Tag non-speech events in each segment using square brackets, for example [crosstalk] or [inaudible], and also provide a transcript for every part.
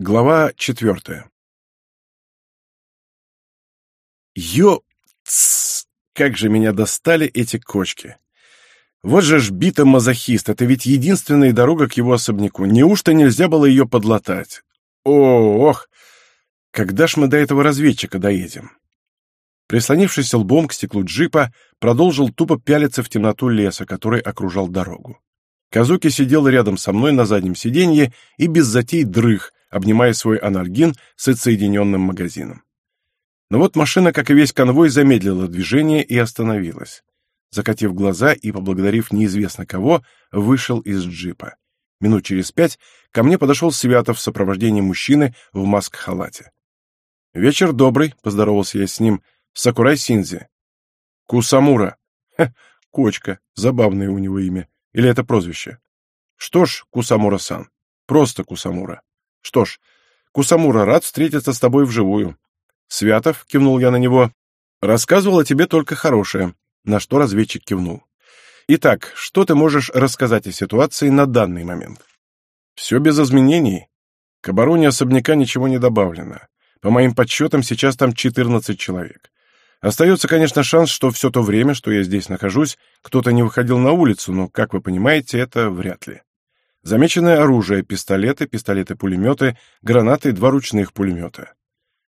Глава четвертая. Ё... Тсс! Как же меня достали эти кочки! Вот же ж бита мазохист, это ведь единственная дорога к его особняку. Неужто нельзя было ее подлатать? О, ох! Когда ж мы до этого разведчика доедем? Прислонившись лбом к стеклу джипа, продолжил тупо пялиться в темноту леса, который окружал дорогу. Казуки сидел рядом со мной на заднем сиденье и без затей дрых, обнимая свой анальгин с отсоединенным магазином. Но вот машина, как и весь конвой, замедлила движение и остановилась. Закатив глаза и поблагодарив неизвестно кого, вышел из джипа. Минут через пять ко мне подошел Святов в сопровождении мужчины в маск-халате. «Вечер добрый», — поздоровался я с ним, — «Сакурай Синзи». «Кусамура». Ха, кочка, забавное у него имя. Или это прозвище? Что ж, Кусамура-сан, просто Кусамура. Что ж, Кусамура, рад встретиться с тобой вживую. Святов, кивнул я на него, рассказывал о тебе только хорошее, на что разведчик кивнул. Итак, что ты можешь рассказать о ситуации на данный момент? Все без изменений. К обороне особняка ничего не добавлено. По моим подсчетам, сейчас там 14 человек. Остается, конечно, шанс, что все то время, что я здесь нахожусь, кто-то не выходил на улицу, но, как вы понимаете, это вряд ли. Замеченное оружие, пистолеты, пистолеты-пулеметы, гранаты и два ручных пулемета.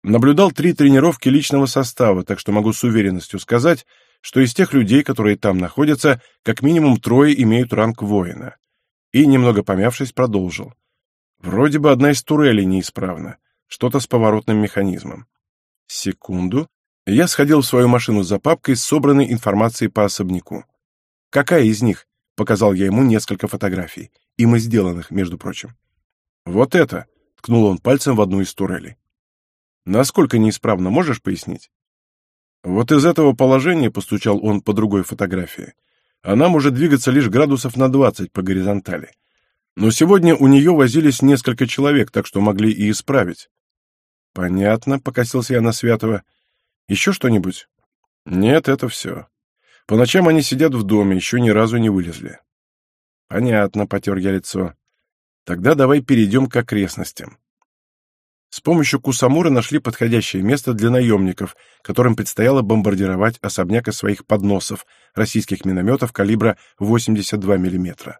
Наблюдал три тренировки личного состава, так что могу с уверенностью сказать, что из тех людей, которые там находятся, как минимум трое имеют ранг воина. И, немного помявшись, продолжил. Вроде бы одна из турелей неисправна, что-то с поворотным механизмом. Секунду. Я сходил в свою машину за папкой с собранной информацией по особняку. «Какая из них?» — показал я ему несколько фотографий. И сделанных, между прочим. «Вот это!» — ткнул он пальцем в одну из турелей. «Насколько неисправно, можешь пояснить?» «Вот из этого положения», — постучал он по другой фотографии, «она может двигаться лишь градусов на двадцать по горизонтали. Но сегодня у нее возились несколько человек, так что могли и исправить». «Понятно», — покосился я на Святого. Еще что-нибудь? Нет, это все. По ночам они сидят в доме, еще ни разу не вылезли. Понятно, потер я лицо. Тогда давай перейдем к окрестностям. С помощью Кусамура нашли подходящее место для наемников, которым предстояло бомбардировать особняк из своих подносов, российских минометов калибра 82 мм.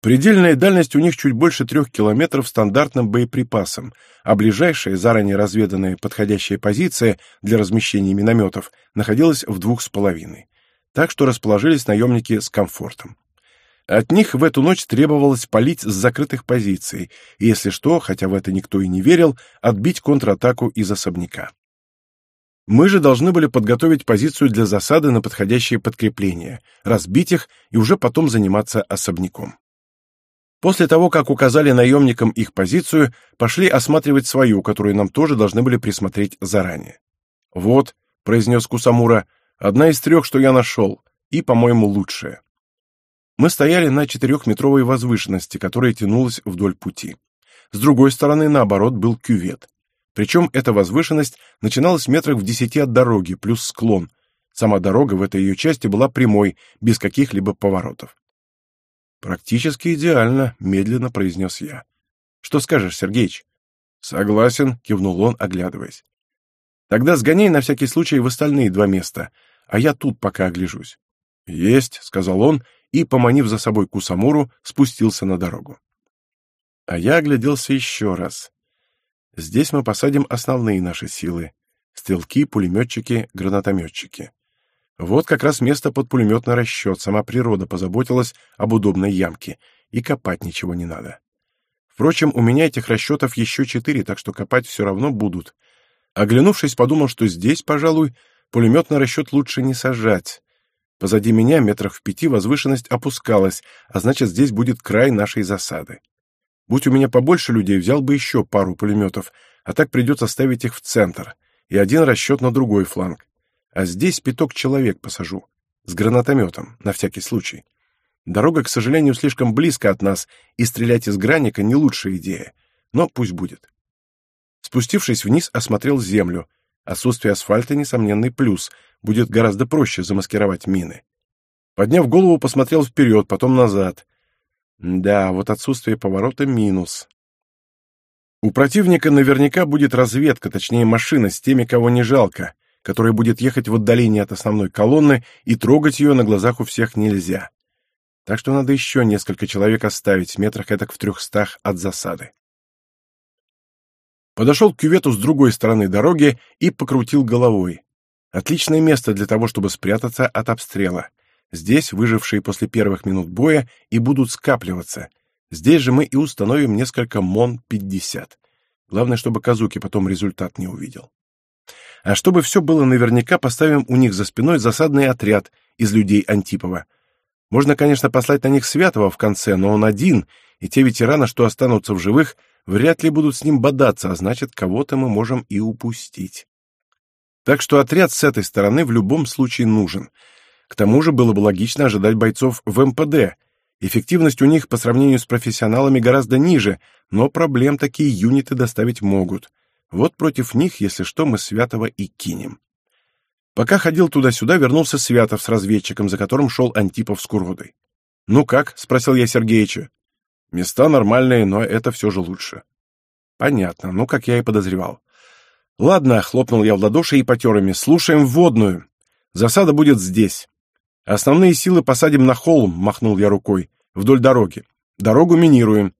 Предельная дальность у них чуть больше трех километров стандартным боеприпасом, а ближайшая, заранее разведанная подходящая позиция для размещения минометов находилась в двух с половиной. Так что расположились наемники с комфортом. От них в эту ночь требовалось палить с закрытых позиций, и, если что, хотя в это никто и не верил, отбить контратаку из особняка. Мы же должны были подготовить позицию для засады на подходящее подкрепление, разбить их и уже потом заниматься особняком. После того, как указали наемникам их позицию, пошли осматривать свою, которую нам тоже должны были присмотреть заранее. «Вот», — произнес Кусамура, — «одна из трех, что я нашел, и, по-моему, лучшая». Мы стояли на четырехметровой возвышенности, которая тянулась вдоль пути. С другой стороны, наоборот, был кювет. Причем эта возвышенность начиналась метрах в десяти от дороги, плюс склон. Сама дорога в этой ее части была прямой, без каких-либо поворотов. «Практически идеально», — медленно произнес я. «Что скажешь, Сергеич?» «Согласен», — кивнул он, оглядываясь. «Тогда сгоняй на всякий случай в остальные два места, а я тут пока огляжусь». «Есть», — сказал он, и, поманив за собой Кусамуру, спустился на дорогу. А я огляделся еще раз. Здесь мы посадим основные наши силы — стрелки, пулеметчики, гранатометчики. Вот как раз место под пулеметный расчет, сама природа позаботилась об удобной ямке, и копать ничего не надо. Впрочем, у меня этих расчетов еще четыре, так что копать все равно будут. Оглянувшись, подумал, что здесь, пожалуй, пулеметный расчет лучше не сажать. Позади меня метрах в пяти возвышенность опускалась, а значит, здесь будет край нашей засады. Будь у меня побольше людей, взял бы еще пару пулеметов, а так придется ставить их в центр, и один расчет на другой фланг а здесь пяток человек посажу. С гранатометом, на всякий случай. Дорога, к сожалению, слишком близко от нас, и стрелять из граника не лучшая идея. Но пусть будет. Спустившись вниз, осмотрел землю. Отсутствие асфальта — несомненный плюс. Будет гораздо проще замаскировать мины. Подняв голову, посмотрел вперед, потом назад. Да, вот отсутствие поворота — минус. У противника наверняка будет разведка, точнее машина с теми, кого не жалко, которая будет ехать в отдалении от основной колонны, и трогать ее на глазах у всех нельзя. Так что надо еще несколько человек оставить, метрах этак в трехстах от засады. Подошел к кювету с другой стороны дороги и покрутил головой. Отличное место для того, чтобы спрятаться от обстрела. Здесь выжившие после первых минут боя и будут скапливаться. Здесь же мы и установим несколько МОН-50. Главное, чтобы Казуки потом результат не увидел. А чтобы все было наверняка, поставим у них за спиной засадный отряд из людей Антипова. Можно, конечно, послать на них Святого в конце, но он один, и те ветераны, что останутся в живых, вряд ли будут с ним бодаться, а значит, кого-то мы можем и упустить. Так что отряд с этой стороны в любом случае нужен. К тому же было бы логично ожидать бойцов в МПД. Эффективность у них по сравнению с профессионалами гораздо ниже, но проблем такие юниты доставить могут. Вот против них, если что, мы Святого и кинем. Пока ходил туда-сюда, вернулся Святов с разведчиком, за которым шел Антипов с Куродой. «Ну как?» — спросил я Сергеича. «Места нормальные, но это все же лучше». «Понятно. Ну, как я и подозревал. «Ладно», — хлопнул я в ладоши и потер ими, — «слушаем вводную. Засада будет здесь. Основные силы посадим на холм», — махнул я рукой, — «вдоль дороги. Дорогу минируем.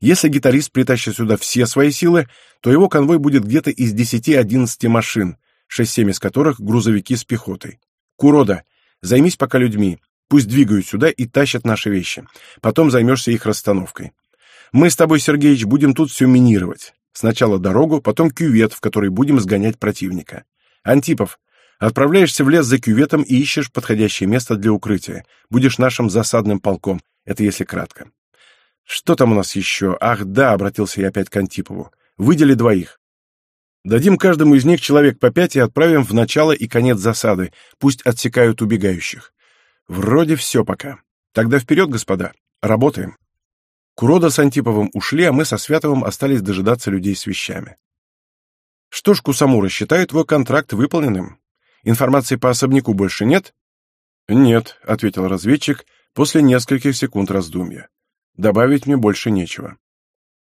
Если гитарист притащит сюда все свои силы, то его конвой будет где-то из 10-11 машин, 6-7 из которых грузовики с пехотой. Курода, займись пока людьми, пусть двигают сюда и тащат наши вещи. Потом займешься их расстановкой. Мы с тобой, Сергеич, будем тут все минировать. Сначала дорогу, потом кювет, в который будем сгонять противника. Антипов, отправляешься в лес за кюветом и ищешь подходящее место для укрытия. Будешь нашим засадным полком. Это если кратко. Что там у нас еще? Ах, да, обратился я опять к Антипову. Выдели двоих. Дадим каждому из них человек по пять и отправим в начало и конец засады. Пусть отсекают убегающих. Вроде все пока. Тогда вперед, господа. Работаем. Курода с Антиповым ушли, а мы со Святовым остались дожидаться людей с вещами. Что ж, Кусамура, считаю твой контракт выполненным. Информации по особняку больше нет? Нет, ответил разведчик после нескольких секунд раздумья. Добавить мне больше нечего.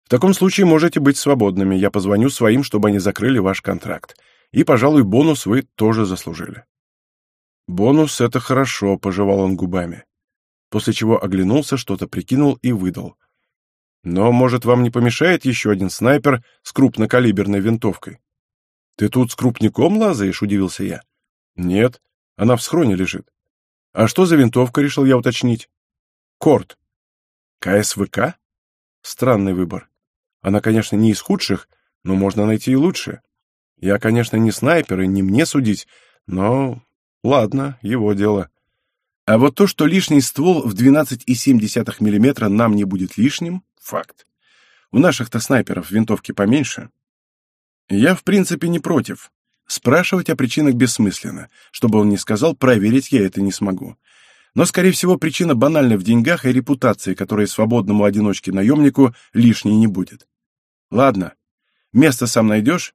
В таком случае можете быть свободными. Я позвоню своим, чтобы они закрыли ваш контракт. И, пожалуй, бонус вы тоже заслужили. Бонус — это хорошо, — пожевал он губами. После чего оглянулся, что-то прикинул и выдал. Но, может, вам не помешает еще один снайпер с крупнокалиберной винтовкой? Ты тут с крупником лазаешь, удивился я. Нет, она в схроне лежит. А что за винтовка, решил я уточнить. Корт. КСВК? Странный выбор. Она, конечно, не из худших, но можно найти и лучше. Я, конечно, не снайпер и не мне судить, но... Ладно, его дело. А вот то, что лишний ствол в 12,7 мм нам не будет лишним, Факт. У наших-то снайперов винтовки поменьше. Я, в принципе, не против. Спрашивать о причинах бессмысленно. Чтобы он не сказал, проверить я это не смогу. Но, скорее всего, причина банальна в деньгах и репутации, которой свободному одиночке-наемнику лишней не будет. Ладно, место сам найдешь?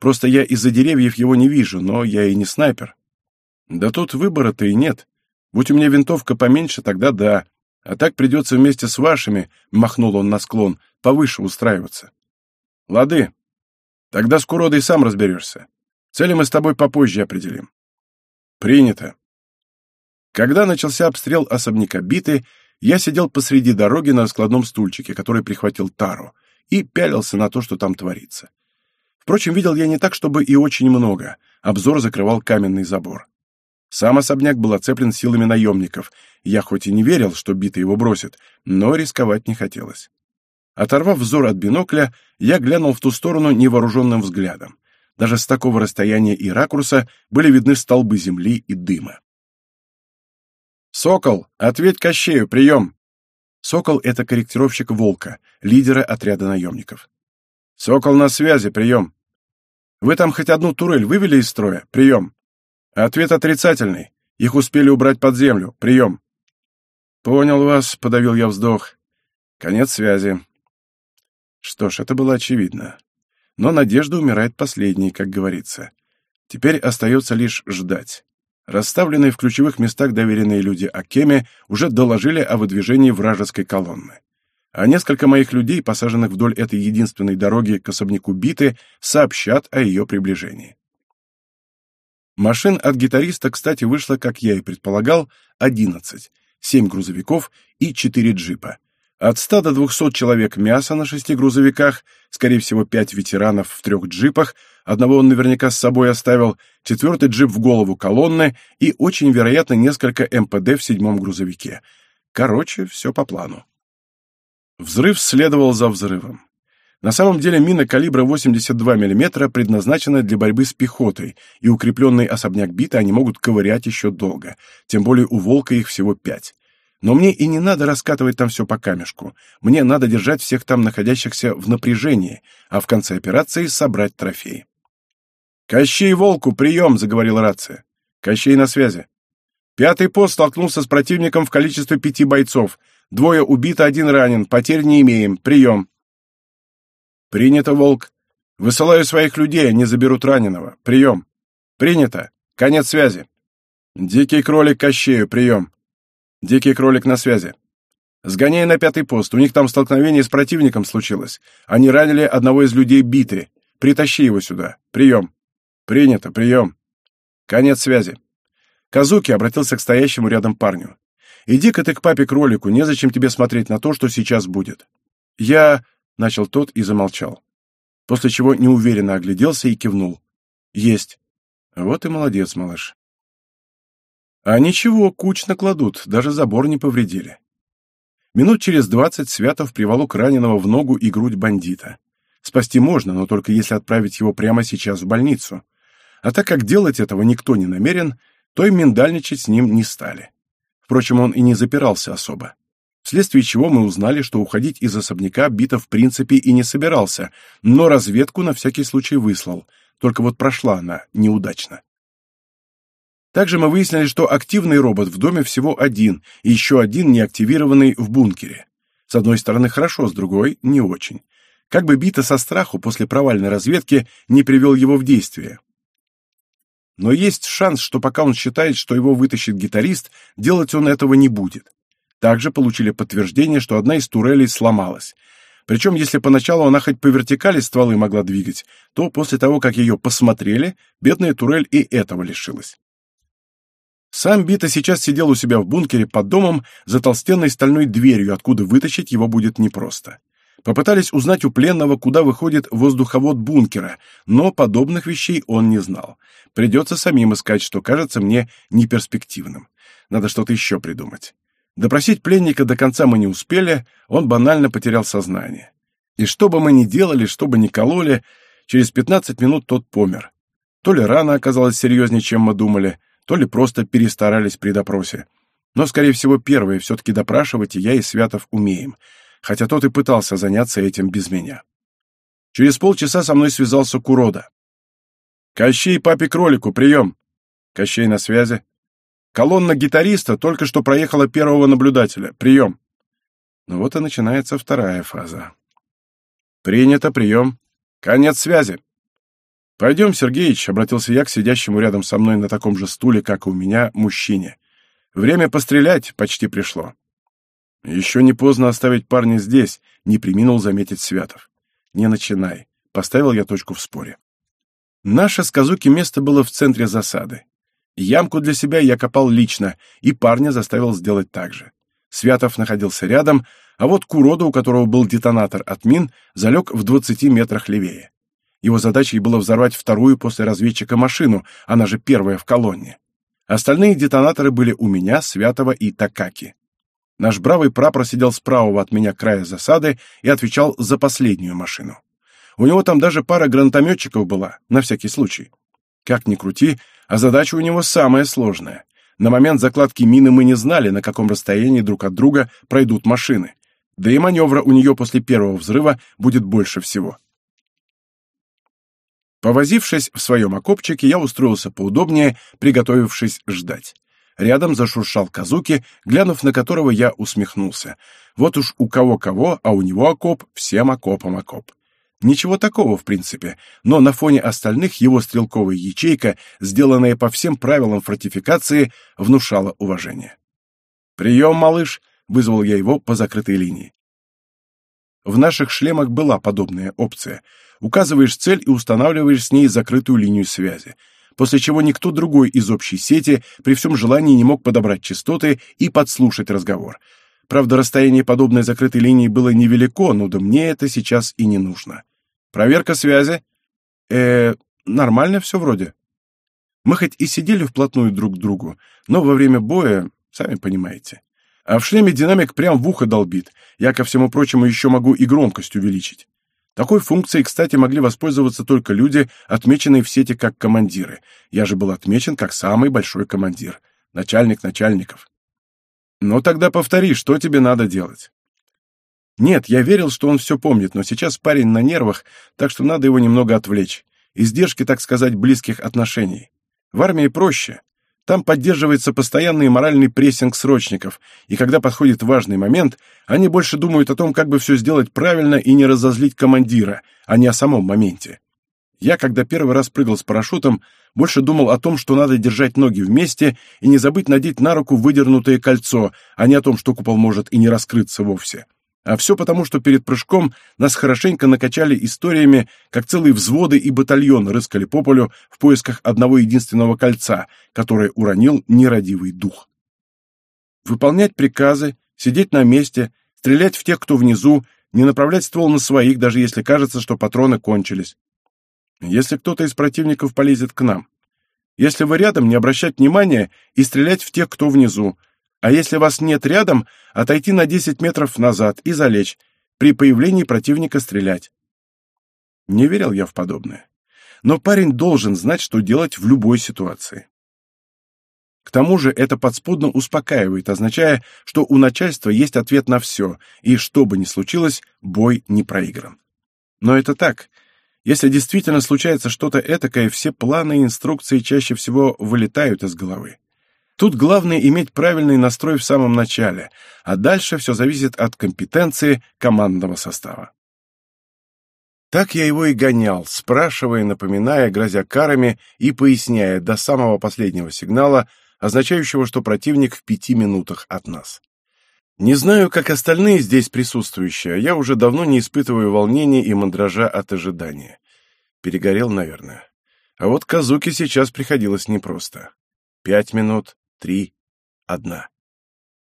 Просто я из-за деревьев его не вижу, но я и не снайпер. Да тут выбора-то и нет. Будь у меня винтовка поменьше, тогда да. А так придется вместе с вашими, — махнул он на склон, — повыше устраиваться. Лады. Тогда с Куродой сам разберешься. Цели мы с тобой попозже определим. Принято. Когда начался обстрел особняка биты, я сидел посреди дороги на раскладном стульчике, который прихватил Тару, и пялился на то, что там творится. Впрочем, видел я не так, чтобы и очень много. Обзор закрывал каменный забор. Сам особняк был оцеплен силами наемников. Я хоть и не верил, что биты его бросит, но рисковать не хотелось. Оторвав взор от бинокля, я глянул в ту сторону невооруженным взглядом. Даже с такого расстояния и ракурса были видны столбы земли и дыма. «Сокол, ответь Кощею, прием!» Сокол — это корректировщик «Волка», лидера отряда наемников. «Сокол на связи, прием!» «Вы там хоть одну турель вывели из строя? Прием!» Ответ отрицательный. Их успели убрать под землю. Прием. Понял вас, подавил я вздох. Конец связи. Что ж, это было очевидно. Но надежда умирает последней, как говорится. Теперь остается лишь ждать. Расставленные в ключевых местах доверенные люди Акеме уже доложили о выдвижении вражеской колонны. а несколько моих людей, посаженных вдоль этой единственной дороги к особняку биты, сообщат о ее приближении. Машин от гитариста, кстати, вышло, как я и предполагал, 11, 7 грузовиков и 4 джипа. От 100 до 200 человек мяса на шести грузовиках, скорее всего, 5 ветеранов в трех джипах, одного он наверняка с собой оставил, четвертый джип в голову колонны и, очень вероятно, несколько МПД в седьмом грузовике. Короче, все по плану. Взрыв следовал за взрывом. На самом деле мина калибра 82 мм предназначена для борьбы с пехотой, и укрепленный особняк бита они могут ковырять еще долго, тем более у «Волка» их всего пять. Но мне и не надо раскатывать там все по камешку. Мне надо держать всех там находящихся в напряжении, а в конце операции собрать трофеи. «Кощей Волку, прием!» — заговорила рация. «Кощей на связи. Пятый пост столкнулся с противником в количестве пяти бойцов. Двое убито, один ранен. Потерь не имеем. Прием!» «Принято, Волк. Высылаю своих людей, они заберут раненого. Прием!» «Принято. Конец связи». «Дикий кролик Кощею, прием!» Дикий кролик на связи. Сгоняй на пятый пост, у них там столкновение с противником случилось. Они ранили одного из людей биты. Притащи его сюда. Прием. Принято, прием. Конец связи. Казуки обратился к стоящему рядом парню. «Иди-ка ты к папе-кролику, незачем тебе смотреть на то, что сейчас будет». «Я...» — начал тот и замолчал. После чего неуверенно огляделся и кивнул. «Есть». «Вот и молодец, малыш. А ничего, кучно кладут, даже забор не повредили. Минут через двадцать Святов приволок раненого в ногу и грудь бандита. Спасти можно, но только если отправить его прямо сейчас в больницу. А так как делать этого никто не намерен, то и миндальничать с ним не стали. Впрочем, он и не запирался особо. Вследствие чего мы узнали, что уходить из особняка Бита в принципе и не собирался, но разведку на всякий случай выслал, только вот прошла она неудачно. Также мы выяснили, что активный робот в доме всего один, и еще один неактивированный в бункере. С одной стороны хорошо, с другой — не очень. Как бы Бита со страху после провальной разведки не привел его в действие. Но есть шанс, что пока он считает, что его вытащит гитарист, делать он этого не будет. Также получили подтверждение, что одна из турелей сломалась. Причем, если поначалу она хоть по вертикали стволы могла двигать, то после того, как ее посмотрели, бедная турель и этого лишилась. Сам Бита сейчас сидел у себя в бункере под домом за толстенной стальной дверью, откуда вытащить его будет непросто. Попытались узнать у пленного, куда выходит воздуховод бункера, но подобных вещей он не знал. Придется самим искать, что кажется мне неперспективным. Надо что-то еще придумать. Допросить пленника до конца мы не успели, он банально потерял сознание. И что бы мы ни делали, что бы ни кололи, через 15 минут тот помер. То ли рана оказалась серьезнее, чем мы думали, то ли просто перестарались при допросе. Но, скорее всего, первое, все-таки допрашивать и я, и Святов умеем, хотя тот и пытался заняться этим без меня. Через полчаса со мной связался Курода. «Кощей папе-кролику, прием!» «Кощей на связи». «Колонна гитариста только что проехала первого наблюдателя. Прием!» Ну вот и начинается вторая фаза. «Принято, прием. Конец связи!» «Пойдем, Сергеич», — обратился я к сидящему рядом со мной на таком же стуле, как и у меня, мужчине. «Время пострелять почти пришло». «Еще не поздно оставить парня здесь», — не приминул заметить Святов. «Не начинай», — поставил я точку в споре. Наше с Казуки место было в центре засады. Ямку для себя я копал лично, и парня заставил сделать так же. Святов находился рядом, а вот Курода, у которого был детонатор от мин, залег в двадцати метрах левее. Его задачей было взорвать вторую после разведчика машину, она же первая в колонне. Остальные детонаторы были у меня, Святого и Такаки. Наш бравый прапор сидел с правого от меня края засады и отвечал за последнюю машину. У него там даже пара гранатометчиков была, на всякий случай. Как ни крути, а задача у него самая сложная. На момент закладки мины мы не знали, на каком расстоянии друг от друга пройдут машины. Да и маневра у нее после первого взрыва будет больше всего. Повозившись в своем окопчике, я устроился поудобнее, приготовившись ждать. Рядом зашуршал Казуки, глянув на которого я усмехнулся. Вот уж у кого-кого, а у него окоп, всем окопом окоп. Ничего такого, в принципе, но на фоне остальных его стрелковая ячейка, сделанная по всем правилам фортификации, внушала уважение. «Прием, малыш!» — вызвал я его по закрытой линии. в наших шлемах была подобная опция. Указываешь цель и устанавливаешь с ней закрытую линию связи, после чего никто другой из общей сети при всем желании не мог подобрать частоты и подслушать разговор. Правда, расстояние подобной закрытой линии было невелико, но да мне это сейчас и не нужно. Проверка связи? э нормально все вроде. Мы хоть и сидели вплотную друг к другу, но во время боя, сами понимаете. А в шлеме динамик прям в ухо долбит. Я, ко всему прочему, еще могу и громкость увеличить. Такой функцией, кстати, могли воспользоваться только люди, отмеченные в сети как командиры. Я же был отмечен как самый большой командир. Начальник начальников. Ну тогда повтори, что тебе надо делать. Нет, я верил, что он все помнит, но сейчас парень на нервах, так что надо его немного отвлечь. Издержки, так сказать, близких отношений. В армии проще. Там поддерживается постоянный моральный прессинг срочников, и когда подходит важный момент, они больше думают о том, как бы все сделать правильно и не разозлить командира, а не о самом моменте. Я, когда первый раз прыгал с парашютом, больше думал о том, что надо держать ноги вместе и не забыть надеть на руку выдернутое кольцо, а не о том, что купол может и не раскрыться вовсе. А все потому, что перед прыжком нас хорошенько накачали историями, как целые взводы и батальоны рыскали по полю в поисках одного единственного кольца, которое уронил нерадивый дух. Выполнять приказы, сидеть на месте, стрелять в тех, кто внизу, не направлять ствол на своих, даже если кажется, что патроны кончились. Если кто-то из противников полезет к нам. Если вы рядом, не обращать внимания и стрелять в тех, кто внизу, а если вас нет рядом, отойти на 10 метров назад и залечь, при появлении противника стрелять. Не верил я в подобное. Но парень должен знать, что делать в любой ситуации. К тому же это подспудно успокаивает, означая, что у начальства есть ответ на все, и что бы ни случилось, бой не проигран. Но это так. Если действительно случается что-то этакое, все планы и инструкции чаще всего вылетают из головы. Тут главное иметь правильный настрой в самом начале, а дальше все зависит от компетенции командного состава. Так я его и гонял, спрашивая, напоминая, грозя карами и поясняя до самого последнего сигнала, означающего, что противник в пяти минутах от нас. Не знаю, как остальные здесь присутствующие, я уже давно не испытываю волнения и мандража от ожидания. Перегорел, наверное. А вот Казуке сейчас приходилось непросто. Пять минут, три, одна.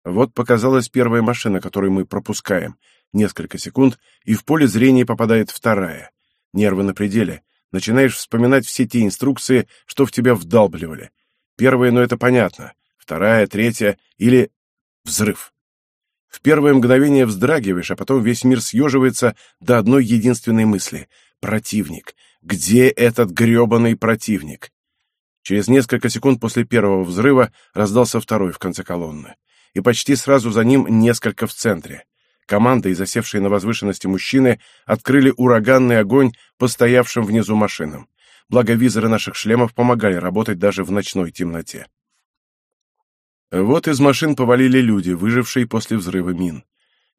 Вот показалась первая машина, которую мы пропускаем. Несколько секунд, и в поле зрения попадает вторая. Нервы на пределе. Начинаешь вспоминать все те инструкции, что в тебя вдалбливали. Первая, ну это понятно. Вторая, третья или взрыв. В первое мгновение вздрагиваешь, а потом весь мир съеживается до одной единственной мысли — противник. Где этот грёбаный противник? Через несколько секунд после первого взрыва раздался второй в конце колонны. И почти сразу за ним несколько в центре. Команда и засевшие на возвышенности мужчины открыли ураганный огонь по стоявшим внизу машинам. Благо визоры наших шлемов помогали работать даже в ночной темноте. Вот из машин повалили люди, выжившие после взрыва мин.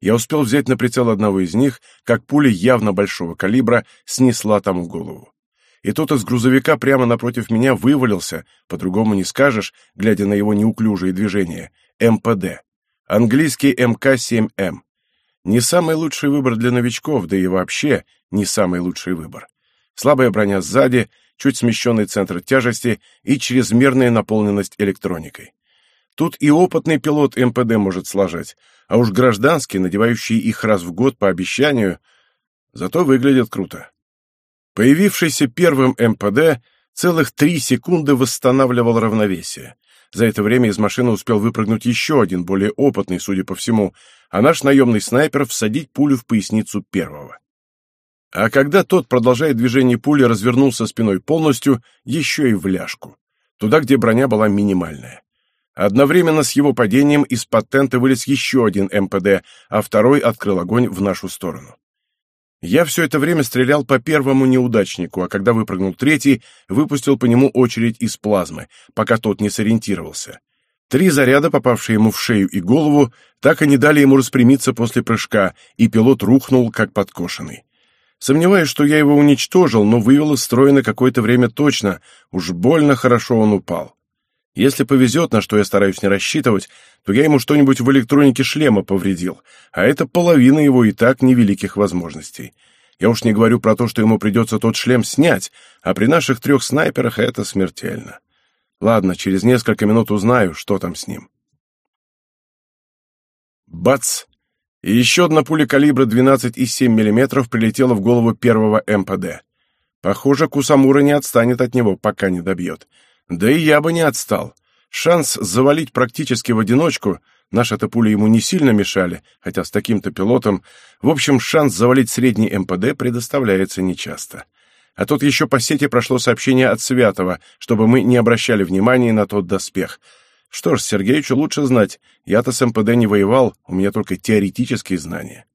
Я успел взять на прицел одного из них, как пуля явно большого калибра снесла тому голову и тот из грузовика прямо напротив меня вывалился, по-другому не скажешь, глядя на его неуклюжие движения, МПД. Английский МК-7М. Не самый лучший выбор для новичков, да и вообще не самый лучший выбор. Слабая броня сзади, чуть смещенный центр тяжести и чрезмерная наполненность электроникой. Тут и опытный пилот МПД может сложать, а уж гражданский, надевающий их раз в год по обещанию, зато выглядят круто. Появившийся первым МПД целых три секунды восстанавливал равновесие. За это время из машины успел выпрыгнуть еще один, более опытный, судя по всему, а наш наемный снайпер всадить пулю в поясницу первого. А когда тот, продолжая движение пули, развернулся спиной полностью, еще и в ляжку. Туда, где броня была минимальная. Одновременно с его падением из патента вылез еще один МПД, а второй открыл огонь в нашу сторону. Я все это время стрелял по первому неудачнику, а когда выпрыгнул третий, выпустил по нему очередь из плазмы, пока тот не сориентировался. Три заряда, попавшие ему в шею и голову, так и не дали ему распрямиться после прыжка, и пилот рухнул, как подкошенный. Сомневаюсь, что я его уничтожил, но вывел из строя на какое-то время точно, уж больно хорошо он упал. Если повезет, на что я стараюсь не рассчитывать, то я ему что-нибудь в электронике шлема повредил, а это половина его и так невеликих возможностей. Я уж не говорю про то, что ему придется тот шлем снять, а при наших трех снайперах это смертельно. Ладно, через несколько минут узнаю, что там с ним. Бац! И еще одна пуля калибра 12,7 мм прилетела в голову первого МПД. Похоже, Кусамура не отстанет от него, пока не добьет. Да и я бы не отстал. Шанс завалить практически в одиночку, наши-то пули ему не сильно мешали, хотя с таким-то пилотом, в общем, шанс завалить средний МПД предоставляется нечасто. А тут еще по сети прошло сообщение от Святого, чтобы мы не обращали внимания на тот доспех. Что ж, Сергеичу лучше знать, я-то с МПД не воевал, у меня только теоретические знания.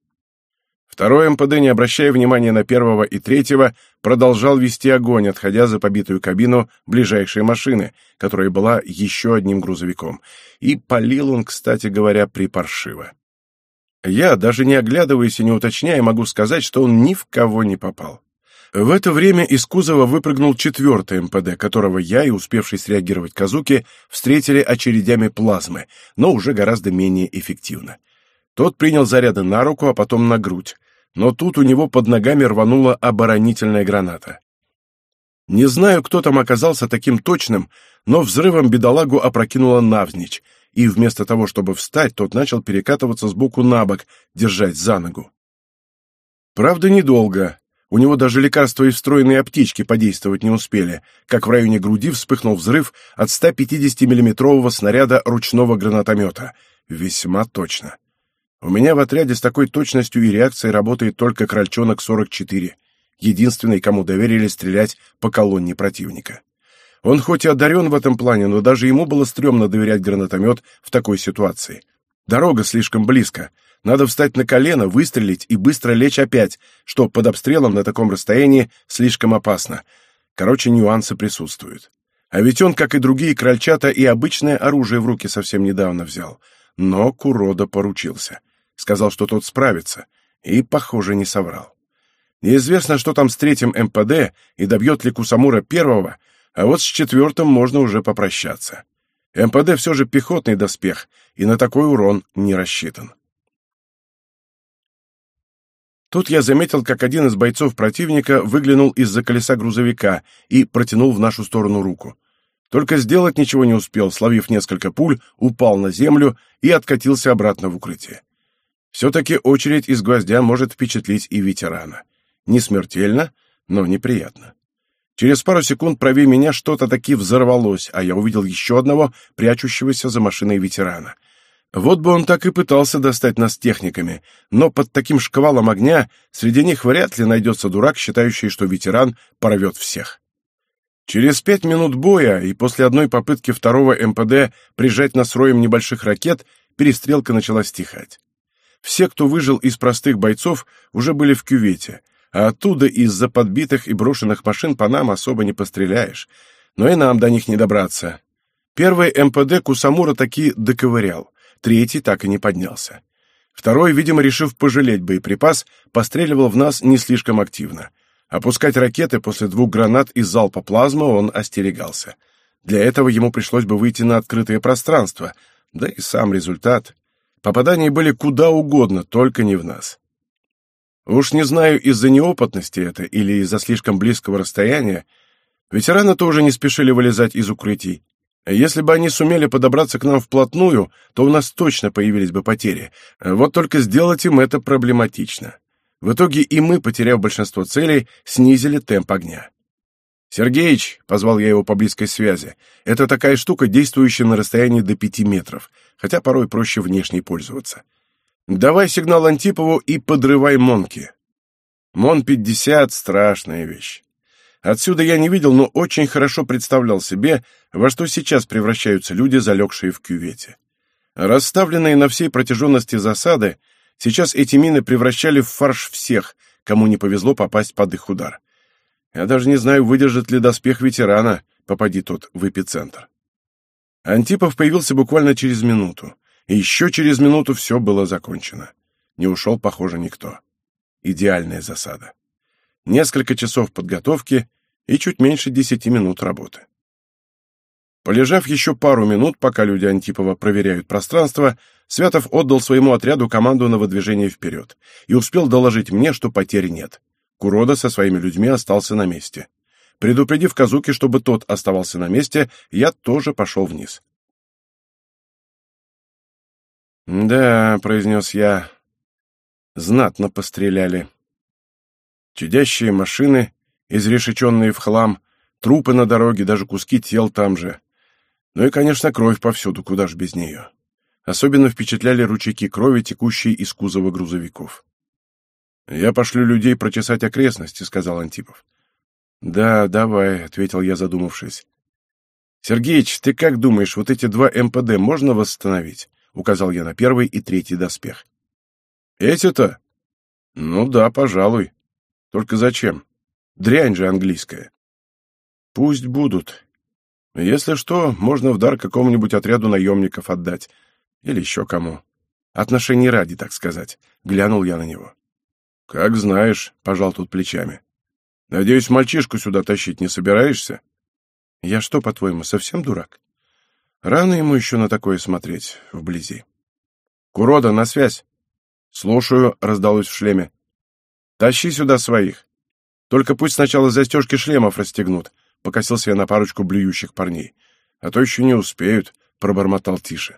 Второй МПД, не обращая внимания на первого и третьего, продолжал вести огонь, отходя за побитую кабину ближайшей машины, которая была еще одним грузовиком. И полил он, кстати говоря, припаршиво. Я, даже не оглядываясь и не уточняя, могу сказать, что он ни в кого не попал. В это время из кузова выпрыгнул четвертый МПД, которого я и успевший среагировать Казуки встретили очередями плазмы, но уже гораздо менее эффективно. Тот принял заряды на руку, а потом на грудь но тут у него под ногами рванула оборонительная граната. Не знаю, кто там оказался таким точным, но взрывом бедолагу опрокинуло навзничь, и вместо того, чтобы встать, тот начал перекатываться с боку на бок, держать за ногу. Правда, недолго. У него даже лекарства и встроенные аптечки подействовать не успели, как в районе груди вспыхнул взрыв от 150 миллиметрового снаряда ручного гранатомета. Весьма точно. У меня в отряде с такой точностью и реакцией работает только Крольчонок-44, единственный, кому доверили стрелять по колонне противника. Он хоть и одарен в этом плане, но даже ему было стрёмно доверять гранатомет в такой ситуации. Дорога слишком близко. Надо встать на колено, выстрелить и быстро лечь опять, что под обстрелом на таком расстоянии слишком опасно. Короче, нюансы присутствуют. А ведь он, как и другие крольчата, и обычное оружие в руки совсем недавно взял. Но Курода поручился сказал, что тот справится, и, похоже, не соврал. Неизвестно, что там с третьим МПД и добьет ли Кусамура первого, а вот с четвертым можно уже попрощаться. МПД все же пехотный доспех, и на такой урон не рассчитан. Тут я заметил, как один из бойцов противника выглянул из-за колеса грузовика и протянул в нашу сторону руку. Только сделать ничего не успел, словив несколько пуль, упал на землю и откатился обратно в укрытие. Все-таки очередь из гвоздя может впечатлить и ветерана. Не смертельно, но неприятно. Через пару секунд правее меня что-то таки взорвалось, а я увидел еще одного, прячущегося за машиной ветерана. Вот бы он так и пытался достать нас техниками, но под таким шквалом огня среди них вряд ли найдется дурак, считающий, что ветеран порвет всех. Через пять минут боя и после одной попытки второго МПД прижать нас роем небольших ракет, перестрелка начала стихать. Все, кто выжил из простых бойцов, уже были в кювете, а оттуда из-за подбитых и брошенных машин по нам особо не постреляешь. Но и нам до них не добраться. Первый МПД Кусамура таки доковырял, третий так и не поднялся. Второй, видимо, решив пожалеть боеприпас, постреливал в нас не слишком активно. Опускать ракеты после двух гранат из залпа плазмы он остерегался. Для этого ему пришлось бы выйти на открытое пространство, да и сам результат Попадания были куда угодно, только не в нас. Уж не знаю, из-за неопытности это или из-за слишком близкого расстояния, ветераны тоже не спешили вылезать из укрытий. А если бы они сумели подобраться к нам вплотную, то у нас точно появились бы потери. Вот только сделать им это проблематично. В итоге и мы, потеряв большинство целей, снизили темп огня. «Сергеич», — позвал я его по близкой связи, — «это такая штука, действующая на расстоянии до пяти метров, хотя порой проще внешней пользоваться. Давай сигнал Антипову и подрывай Монки». Мон-50 — страшная вещь. Отсюда я не видел, но очень хорошо представлял себе, во что сейчас превращаются люди, залегшие в кювете. Расставленные на всей протяженности засады, сейчас эти мины превращали в фарш всех, кому не повезло попасть под их удар. Я даже не знаю, выдержит ли доспех ветерана, попади тот в эпицентр. Антипов появился буквально через минуту, и еще через минуту все было закончено. Не ушел, похоже, никто. Идеальная засада. Несколько часов подготовки и чуть меньше десяти минут работы. Полежав еще пару минут, пока люди Антипова проверяют пространство, Святов отдал своему отряду команду на выдвижение вперед и успел доложить мне, что потерь нет. Курода со своими людьми остался на месте. Предупредив Казуки, чтобы тот оставался на месте, я тоже пошел вниз. «Да», — произнес я, — «знатно постреляли». Чудящие машины, изрешеченные в хлам, трупы на дороге, даже куски тел там же. Ну и, конечно, кровь повсюду, куда ж без нее. Особенно впечатляли ручейки крови, текущие из кузова грузовиков. «Я пошлю людей прочесать окрестности», — сказал Антипов. «Да, давай», — ответил я, задумавшись. «Сергеич, ты как думаешь, вот эти два МПД можно восстановить?» — указал я на первый и третий доспех. «Эти-то? Ну да, пожалуй. Только зачем? Дрянь же английская». «Пусть будут. Если что, можно в дар какому-нибудь отряду наемников отдать. Или еще кому. Отношений ради, так сказать. Глянул я на него. «Как знаешь», — пожал тут плечами. «Надеюсь, мальчишку сюда тащить не собираешься?» «Я что, по-твоему, совсем дурак? Рано ему еще на такое смотреть вблизи». «Курода, на связь!» «Слушаю», — раздалось в шлеме. «Тащи сюда своих. Только пусть сначала застежки шлемов расстегнут», — покосился я на парочку блюющих парней. «А то еще не успеют», — пробормотал тише.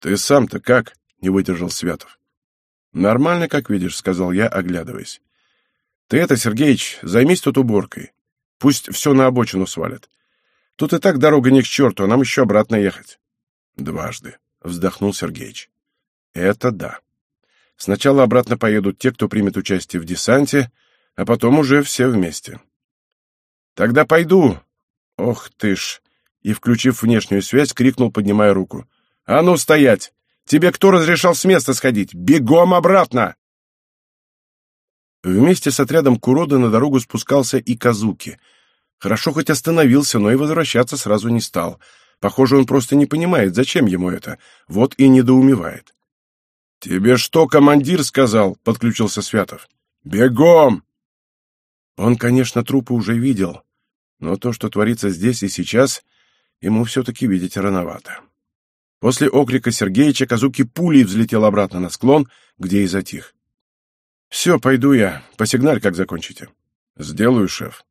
«Ты сам-то как?» — не выдержал Святов. «Нормально, как видишь», — сказал я, оглядываясь. «Ты это, Сергеич, займись тут уборкой. Пусть все на обочину свалят. Тут и так дорога не к черту, а нам еще обратно ехать». «Дважды», — вздохнул Сергеич. «Это да. Сначала обратно поедут те, кто примет участие в десанте, а потом уже все вместе». «Тогда пойду». «Ох ты ж!» И, включив внешнюю связь, крикнул, поднимая руку. «А ну, стоять! Тебе кто разрешал с места сходить? Бегом обратно!» Вместе с отрядом Курода на дорогу спускался и Казуки. Хорошо хоть остановился, но и возвращаться сразу не стал. Похоже, он просто не понимает, зачем ему это. Вот и недоумевает. «Тебе что, командир сказал?» — подключился Святов. «Бегом!» Он, конечно, трупы уже видел, но то, что творится здесь и сейчас, ему все-таки видеть рановато. После окрика Сергеича Казуки пулей взлетел обратно на склон, где и затих. «Все, пойду я. Посигналь, как закончите». «Сделаю, шеф».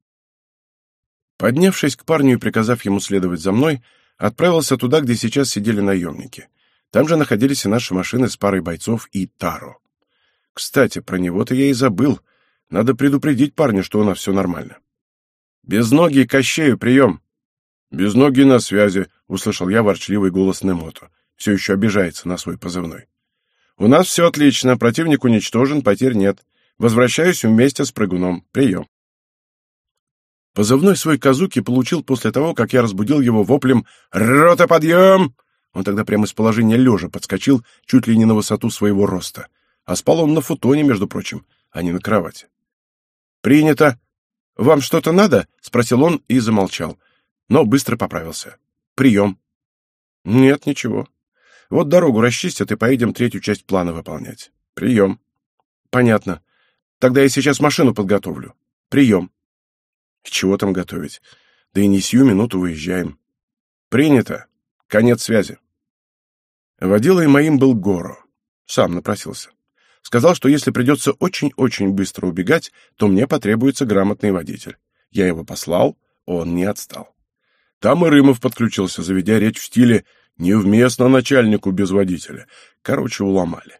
Поднявшись к парню и приказав ему следовать за мной, отправился туда, где сейчас сидели наемники. Там же находились и наши машины с парой бойцов и Таро. Кстати, про него-то я и забыл. Надо предупредить парня, что у нас все нормально. «Без ноги Кощею, прием!» «Без ноги на связи», — услышал я ворчливый голос Немото. Все еще обижается на свой позывной. «У нас все отлично, противник уничтожен, потерь нет. Возвращаюсь вместе с прыгуном. Прием». Позывной свой Казуки получил после того, как я разбудил его воплем «Рота, подъем!». Он тогда прямо из положения лежа подскочил чуть ли не на высоту своего роста. А спал он на футоне, между прочим, а не на кровати. «Принято. Вам что-то надо?» — спросил он и замолчал но быстро поправился. «Прием». «Нет, ничего. Вот дорогу расчистят, и поедем третью часть плана выполнять. Прием». «Понятно. Тогда я сейчас машину подготовлю. Прием». «Чего там готовить? Да и не сию минуту выезжаем». «Принято. Конец связи». Водилой моим был Горо. Сам напросился. Сказал, что если придется очень-очень быстро убегать, то мне потребуется грамотный водитель. Я его послал, он не отстал. Там и Рымов подключился, заведя речь в стиле «невместно начальнику без водителя». Короче, уломали.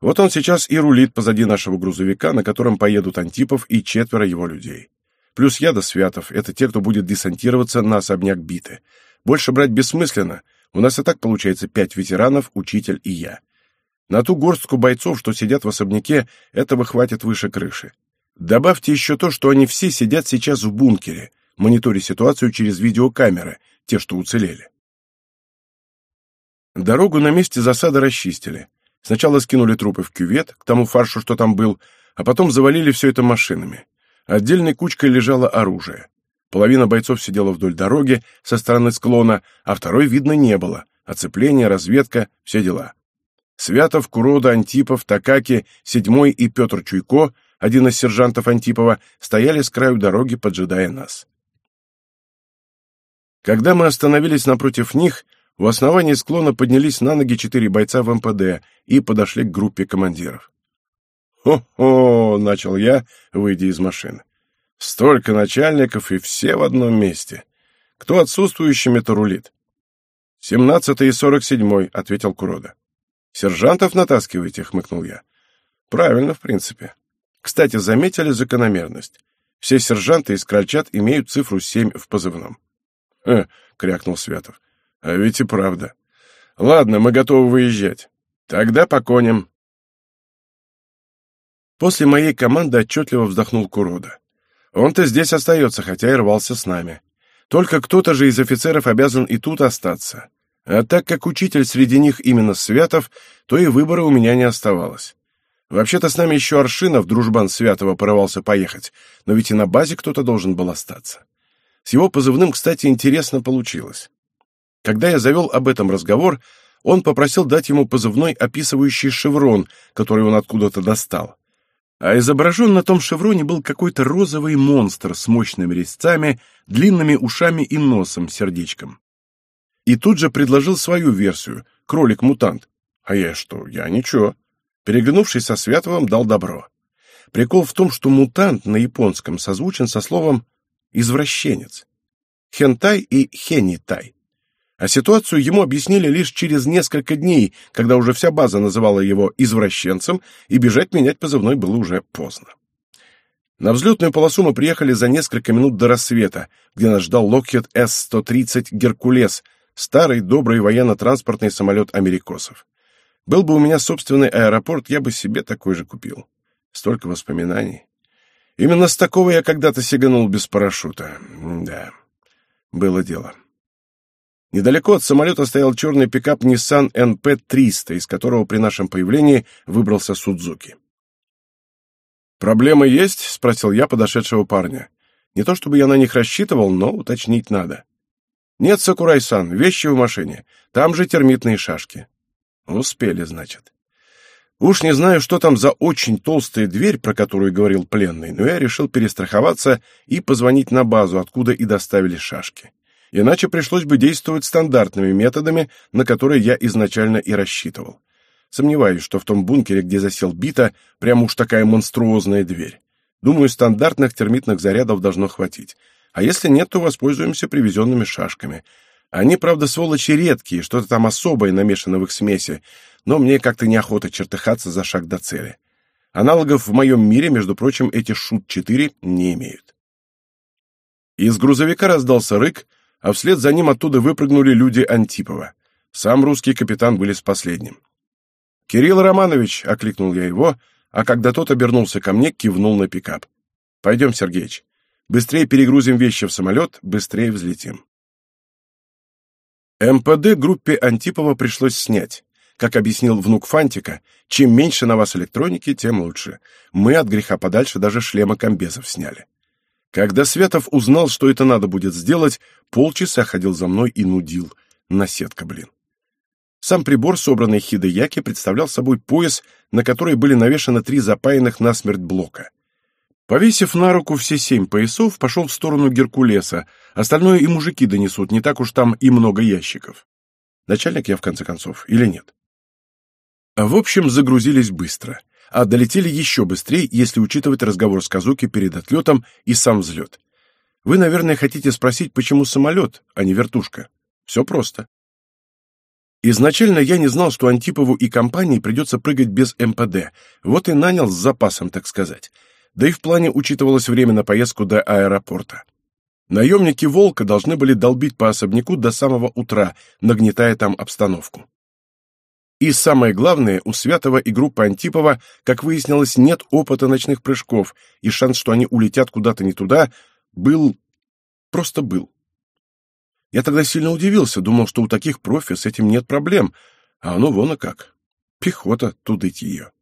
Вот он сейчас и рулит позади нашего грузовика, на котором поедут Антипов и четверо его людей. Плюс я до Святов — это те, кто будет десантироваться на особняк биты. Больше брать бессмысленно. У нас и так получается пять ветеранов, учитель и я. На ту горстку бойцов, что сидят в особняке, этого хватит выше крыши. Добавьте еще то, что они все сидят сейчас в бункере — мониторя ситуацию через видеокамеры, те, что уцелели. Дорогу на месте засады расчистили. Сначала скинули трупы в кювет, к тому фаршу, что там был, а потом завалили все это машинами. Отдельной кучкой лежало оружие. Половина бойцов сидела вдоль дороги со стороны склона, а второй видно не было. Оцепление, разведка, все дела. Святов, Курода, Антипов, Такаки, Седьмой и Петр Чуйко, один из сержантов Антипова, стояли с краю дороги, поджидая нас. Когда мы остановились напротив них, у основания склона поднялись на ноги четыре бойца в МПД и подошли к группе командиров. «Хо-хо!» — начал я, выйдя из машины. «Столько начальников и все в одном месте. Кто отсутствующими-то рулит?» «Семнадцатый и сорок седьмой», — ответил Курода. «Сержантов натаскиваете?» — хмыкнул я. «Правильно, в принципе. Кстати, заметили закономерность. Все сержанты из крольчат имеют цифру семь в позывном». «Э», — крякнул Святов. «А ведь и правда. Ладно, мы готовы выезжать. Тогда по коням». После моей команды отчетливо вздохнул Курода. Он-то здесь остается, хотя и рвался с нами. Только кто-то же из офицеров обязан и тут остаться. А так как учитель среди них именно Святов, то и выбора у меня не оставалось. Вообще-то с нами еще Аршинов, дружбан Святого, порывался поехать, но ведь и на базе кто-то должен был остаться. С его позывным, кстати, интересно получилось. Когда я завел об этом разговор, он попросил дать ему позывной, описывающий шеврон, который он откуда-то достал. А изображен на том шевроне был какой-то розовый монстр с мощными резцами, длинными ушами и носом, сердечком. И тут же предложил свою версию — кролик-мутант. А я что, я ничего. Переглянувшись со Святовым, дал добро. Прикол в том, что мутант на японском созвучен со словом «извращенец». Хентай и хенитай. А ситуацию ему объяснили лишь через несколько дней, когда уже вся база называла его извращенцем, и бежать менять позывной было уже поздно. На взлетную полосу мы приехали за несколько минут до рассвета, где нас ждал Lockheed С-130 «Геркулес», старый добрый военно-транспортный самолет америкосов. Был бы у меня собственный аэропорт, я бы себе такой же купил. Столько воспоминаний. Именно с такого я когда-то сиганул без парашюта. Да, было дело. Недалеко от самолета стоял черный пикап Nissan NP300, из которого при нашем появлении выбрался Судзуки. «Проблемы есть?» — спросил я подошедшего парня. Не то чтобы я на них рассчитывал, но уточнить надо. «Нет, Сакурай-сан, вещи в машине. Там же термитные шашки». «Успели, значит». Уж не знаю, что там за очень толстая дверь, про которую говорил пленный, но я решил перестраховаться и позвонить на базу, откуда и доставили шашки иначе пришлось бы действовать стандартными методами, на которые я изначально и рассчитывал. Сомневаюсь, что в том бункере, где засел Бита, прямо уж такая монструозная дверь. Думаю, стандартных термитных зарядов должно хватить. А если нет, то воспользуемся привезенными шашками. Они, правда, сволочи редкие, что-то там особое намешано в их смеси, но мне как-то неохота чертыхаться за шаг до цели. Аналогов в моем мире, между прочим, эти Шут-4 не имеют. Из грузовика раздался рык, а вслед за ним оттуда выпрыгнули люди Антипова. Сам русский капитан вылез последним. «Кирилл Романович!» — окликнул я его, а когда тот обернулся ко мне, кивнул на пикап. «Пойдем, Сергеич. Быстрее перегрузим вещи в самолет, быстрее взлетим». МПД группе Антипова пришлось снять. Как объяснил внук Фантика, чем меньше на вас электроники, тем лучше. Мы от греха подальше даже шлема комбезов сняли. Когда Светов узнал, что это надо будет сделать, полчаса ходил за мной и нудил. Наседка, блин. Сам прибор, собранный Хидеяки, представлял собой пояс, на который были навешаны три запаянных насмерть блока. Повесив на руку все семь поясов, пошел в сторону Геркулеса. Остальное и мужики донесут, не так уж там и много ящиков. Начальник я, в конце концов, или нет? В общем, загрузились быстро а долетели еще быстрее, если учитывать разговор с Казуки перед отлетом и сам взлет. Вы, наверное, хотите спросить, почему самолет, а не вертушка. Все просто. Изначально я не знал, что Антипову и компании придется прыгать без МПД, вот и нанял с запасом, так сказать. Да и в плане учитывалось время на поездку до аэропорта. Наемники «Волка» должны были долбить по особняку до самого утра, нагнетая там обстановку. И самое главное, у Святого и группы Антипова, как выяснилось, нет опыта ночных прыжков, и шанс, что они улетят куда-то не туда, был... просто был. Я тогда сильно удивился, думал, что у таких профи с этим нет проблем, а оно вон и как. Пехота, тудыть ее.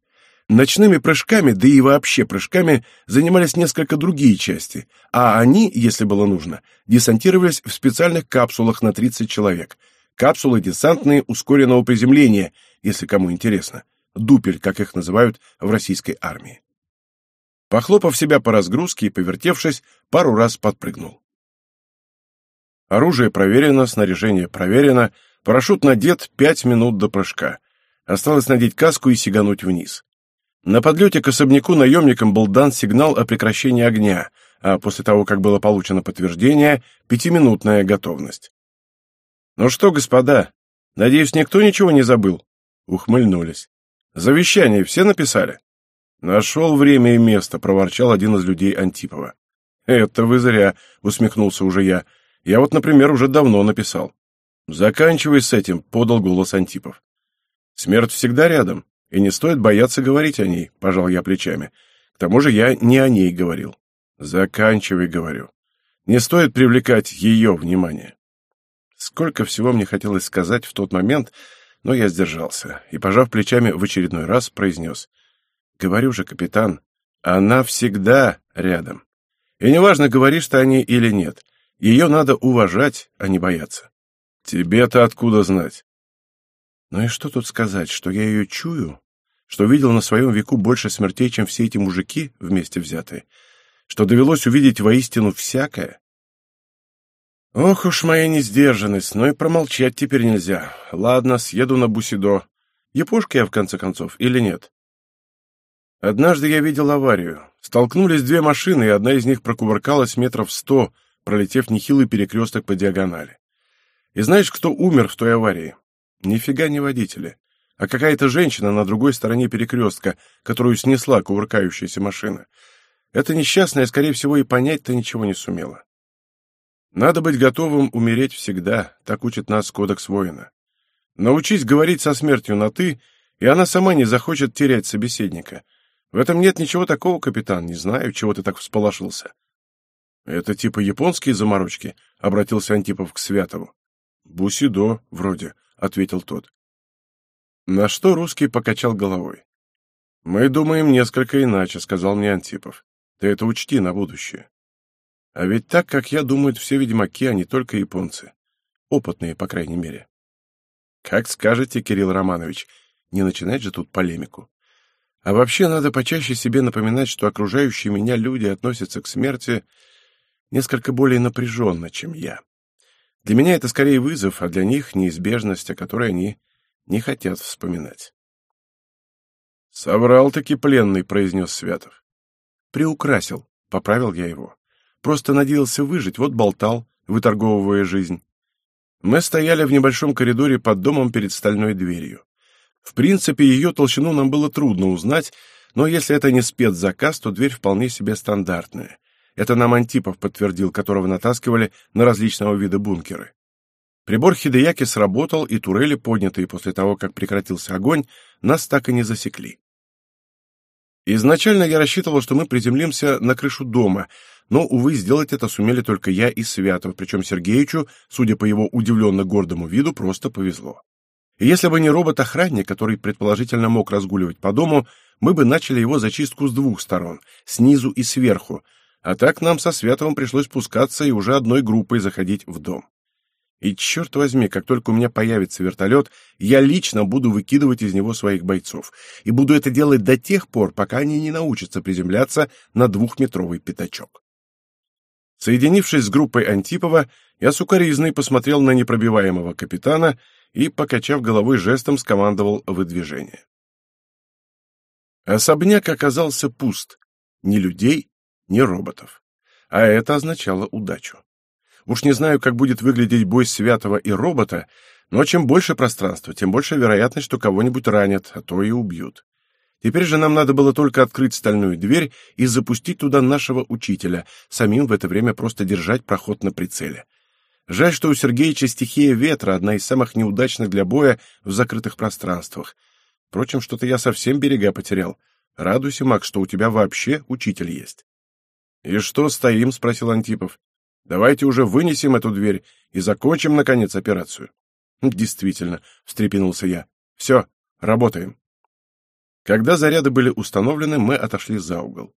Ночными прыжками, да и вообще прыжками, занимались несколько другие части, а они, если было нужно, десантировались в специальных капсулах на 30 человек — Капсулы десантные ускоренного приземления, если кому интересно. Дупель, как их называют в российской армии. Похлопав себя по разгрузке и повертевшись, пару раз подпрыгнул. Оружие проверено, снаряжение проверено, парашют надет, пять минут до прыжка. Осталось надеть каску и сигануть вниз. На подлете к особняку наемникам был дан сигнал о прекращении огня, а после того, как было получено подтверждение, пятиминутная готовность. «Ну что, господа, надеюсь, никто ничего не забыл?» Ухмыльнулись. «Завещание все написали?» «Нашел время и место», — проворчал один из людей Антипова. «Это вы зря», — усмехнулся уже я. «Я вот, например, уже давно написал». «Заканчивай с этим», — подал голос Антипов. «Смерть всегда рядом, и не стоит бояться говорить о ней», — пожал я плечами. «К тому же я не о ней говорил». «Заканчивай», — говорю. «Не стоит привлекать ее внимание». Сколько всего мне хотелось сказать в тот момент, но я сдержался и, пожав плечами, в очередной раз произнес. «Говорю же, капитан, она всегда рядом. И неважно, говоришь ты о ней или нет, ее надо уважать, а не бояться». «Тебе-то откуда знать?» Ну и что тут сказать, что я ее чую, что видел на своем веку больше смертей, чем все эти мужики вместе взятые, что довелось увидеть воистину всякое? Ох уж моя несдержанность, но и промолчать теперь нельзя. Ладно, съеду на Бусидо. Япошка я, в конце концов, или нет? Однажды я видел аварию. Столкнулись две машины, и одна из них прокувыркалась метров сто, пролетев нехилый перекресток по диагонали. И знаешь, кто умер в той аварии? Нифига не водители, а какая-то женщина на другой стороне перекрестка, которую снесла кувыркающаяся машина. Эта несчастная, скорее всего, и понять-то ничего не сумела. Надо быть готовым умереть всегда, так учит нас кодекс воина. Научись говорить со смертью на «ты», и она сама не захочет терять собеседника. В этом нет ничего такого, капитан, не знаю, чего ты так всполошился. Это типа японские заморочки, — обратился Антипов к Святову. Бусидо, вроде, — ответил тот. На что русский покачал головой. «Мы думаем несколько иначе», — сказал мне Антипов. «Ты это учти на будущее. А ведь так, как я, думают все ведьмаки, а не только японцы. Опытные, по крайней мере. Как скажете, Кирилл Романович, не начинать же тут полемику. А вообще надо почаще себе напоминать, что окружающие меня люди относятся к смерти несколько более напряженно, чем я. Для меня это скорее вызов, а для них неизбежность, о которой они не хотят вспоминать. «Соврал-таки пленный», — произнес Святов. «Приукрасил», — поправил я его. «Просто надеялся выжить, вот болтал, выторговывая жизнь». Мы стояли в небольшом коридоре под домом перед стальной дверью. В принципе, ее толщину нам было трудно узнать, но если это не спецзаказ, то дверь вполне себе стандартная. Это нам Антипов подтвердил, которого натаскивали на различного вида бункеры. Прибор Хидеяки сработал, и турели, поднятые после того, как прекратился огонь, нас так и не засекли. Изначально я рассчитывал, что мы приземлимся на крышу дома, но, увы, сделать это сумели только я и Святов, причем Сергеичу, судя по его удивленно гордому виду, просто повезло. И если бы не робот-охранник, который предположительно мог разгуливать по дому, мы бы начали его зачистку с двух сторон, снизу и сверху, а так нам со Святовым пришлось спускаться и уже одной группой заходить в дом. И черт возьми, как только у меня появится вертолет, я лично буду выкидывать из него своих бойцов. И буду это делать до тех пор, пока они не научатся приземляться на двухметровый пятачок. Соединившись с группой Антипова, я сукоризной посмотрел на непробиваемого капитана и, покачав головой жестом, скомандовал выдвижение. Особняк оказался пуст. Ни людей, ни роботов. А это означало удачу. Уж не знаю, как будет выглядеть бой Святого и робота, но чем больше пространства, тем больше вероятность, что кого-нибудь ранят, а то и убьют. Теперь же нам надо было только открыть стальную дверь и запустить туда нашего учителя, самим в это время просто держать проход на прицеле. Жаль, что у Сергеича стихия ветра, одна из самых неудачных для боя в закрытых пространствах. Впрочем, что-то я совсем берега потерял. Радуйся, Макс, что у тебя вообще учитель есть. — И что стоим? — спросил Антипов. Давайте уже вынесем эту дверь и закончим, наконец, операцию. Действительно, встрепенулся я. Все, работаем. Когда заряды были установлены, мы отошли за угол.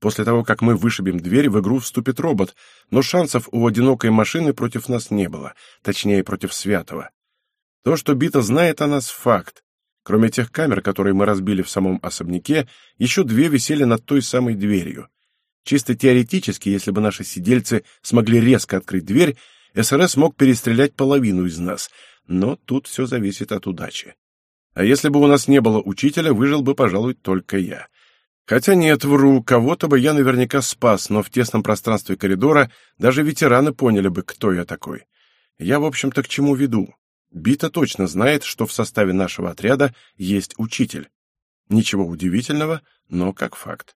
После того, как мы вышибем дверь, в игру вступит робот, но шансов у одинокой машины против нас не было, точнее, против Святого. То, что Бита знает о нас, факт. Кроме тех камер, которые мы разбили в самом особняке, еще две висели над той самой дверью. Чисто теоретически, если бы наши сидельцы смогли резко открыть дверь, СРС мог перестрелять половину из нас, но тут все зависит от удачи. А если бы у нас не было учителя, выжил бы, пожалуй, только я. Хотя нет, вру, кого-то бы я наверняка спас, но в тесном пространстве коридора даже ветераны поняли бы, кто я такой. Я, в общем-то, к чему веду. Бита точно знает, что в составе нашего отряда есть учитель. Ничего удивительного, но как факт.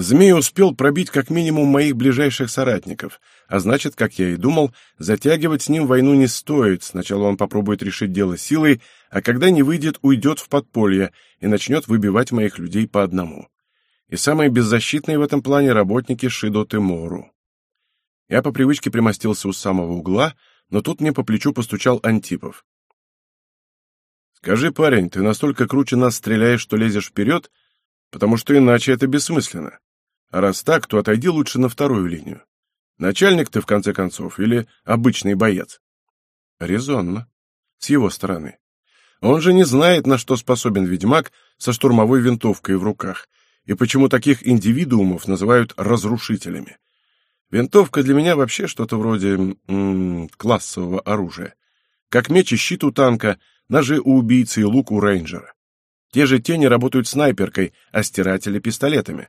Змей успел пробить как минимум моих ближайших соратников, а значит, как я и думал, затягивать с ним войну не стоит. Сначала он попробует решить дело силой, а когда не выйдет, уйдет в подполье и начнет выбивать моих людей по одному. И самые беззащитные в этом плане работники Шидо Тимору. Я по привычке примостился у самого угла, но тут мне по плечу постучал Антипов. «Скажи, парень, ты настолько круче нас стреляешь, что лезешь вперед? Потому что иначе это бессмысленно. А раз так, то отойди лучше на вторую линию. Начальник ты, в конце концов, или обычный боец?» «Резонно. С его стороны. Он же не знает, на что способен ведьмак со штурмовой винтовкой в руках, и почему таких индивидуумов называют разрушителями. Винтовка для меня вообще что-то вроде м -м, классового оружия. Как меч и щит у танка, ножи у убийцы и лук у рейнджера. Те же тени работают снайперкой, а стиратели — пистолетами.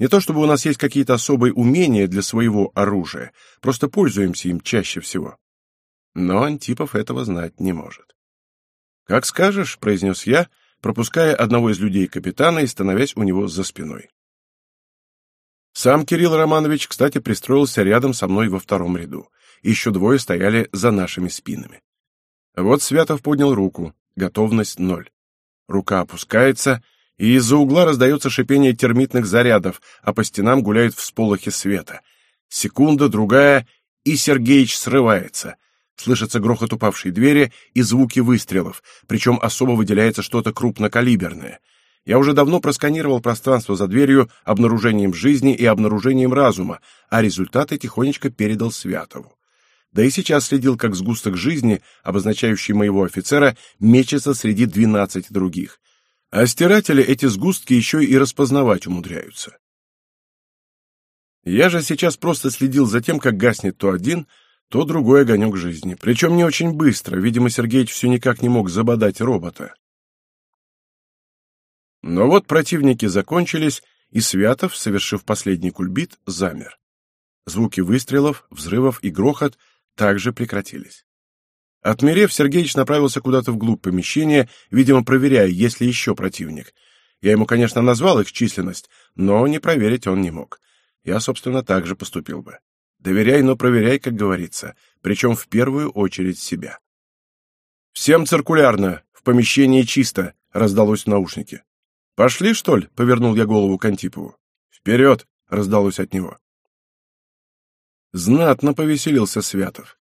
Не то чтобы у нас есть какие-то особые умения для своего оружия, просто пользуемся им чаще всего. Но Антипов этого знать не может. «Как скажешь», — произнес я, пропуская одного из людей капитана и становясь у него за спиной. Сам Кирилл Романович, кстати, пристроился рядом со мной во втором ряду. Еще двое стояли за нашими спинами. Вот Святов поднял руку. Готовность ноль. Рука опускается, и из-за угла раздается шипение термитных зарядов, а по стенам гуляют всполохи света. Секунда, другая, и Сергеич срывается. Слышится грохот упавшей двери и звуки выстрелов, причем особо выделяется что-то крупнокалиберное — я уже давно просканировал пространство за дверью обнаружением жизни и обнаружением разума, а результаты тихонечко передал Святову. Да и сейчас следил, как сгусток жизни, обозначающий моего офицера, мечется среди двенадцати других. А стиратели эти сгустки еще и распознавать умудряются. Я же сейчас просто следил за тем, как гаснет то один, то другой огонек жизни. Причем не очень быстро, видимо, Сергеич все никак не мог забодать робота. Но вот противники закончились, и Святов, совершив последний кульбит, замер. Звуки выстрелов, взрывов и грохот также прекратились. Отмерев, Сергеич направился куда-то вглубь помещения, видимо, проверяя, есть ли еще противник. Я ему, конечно, назвал их численность, но не проверить он не мог. Я, собственно, так же поступил бы. Доверяй, но проверяй, как говорится, причем в первую очередь себя. «Всем циркулярно! В помещении чисто!» — раздалось в наушнике. «Пошли, что ли?» — повернул я голову к Антипову. «Вперед!» — раздалось от него. Знатно повеселился Святов.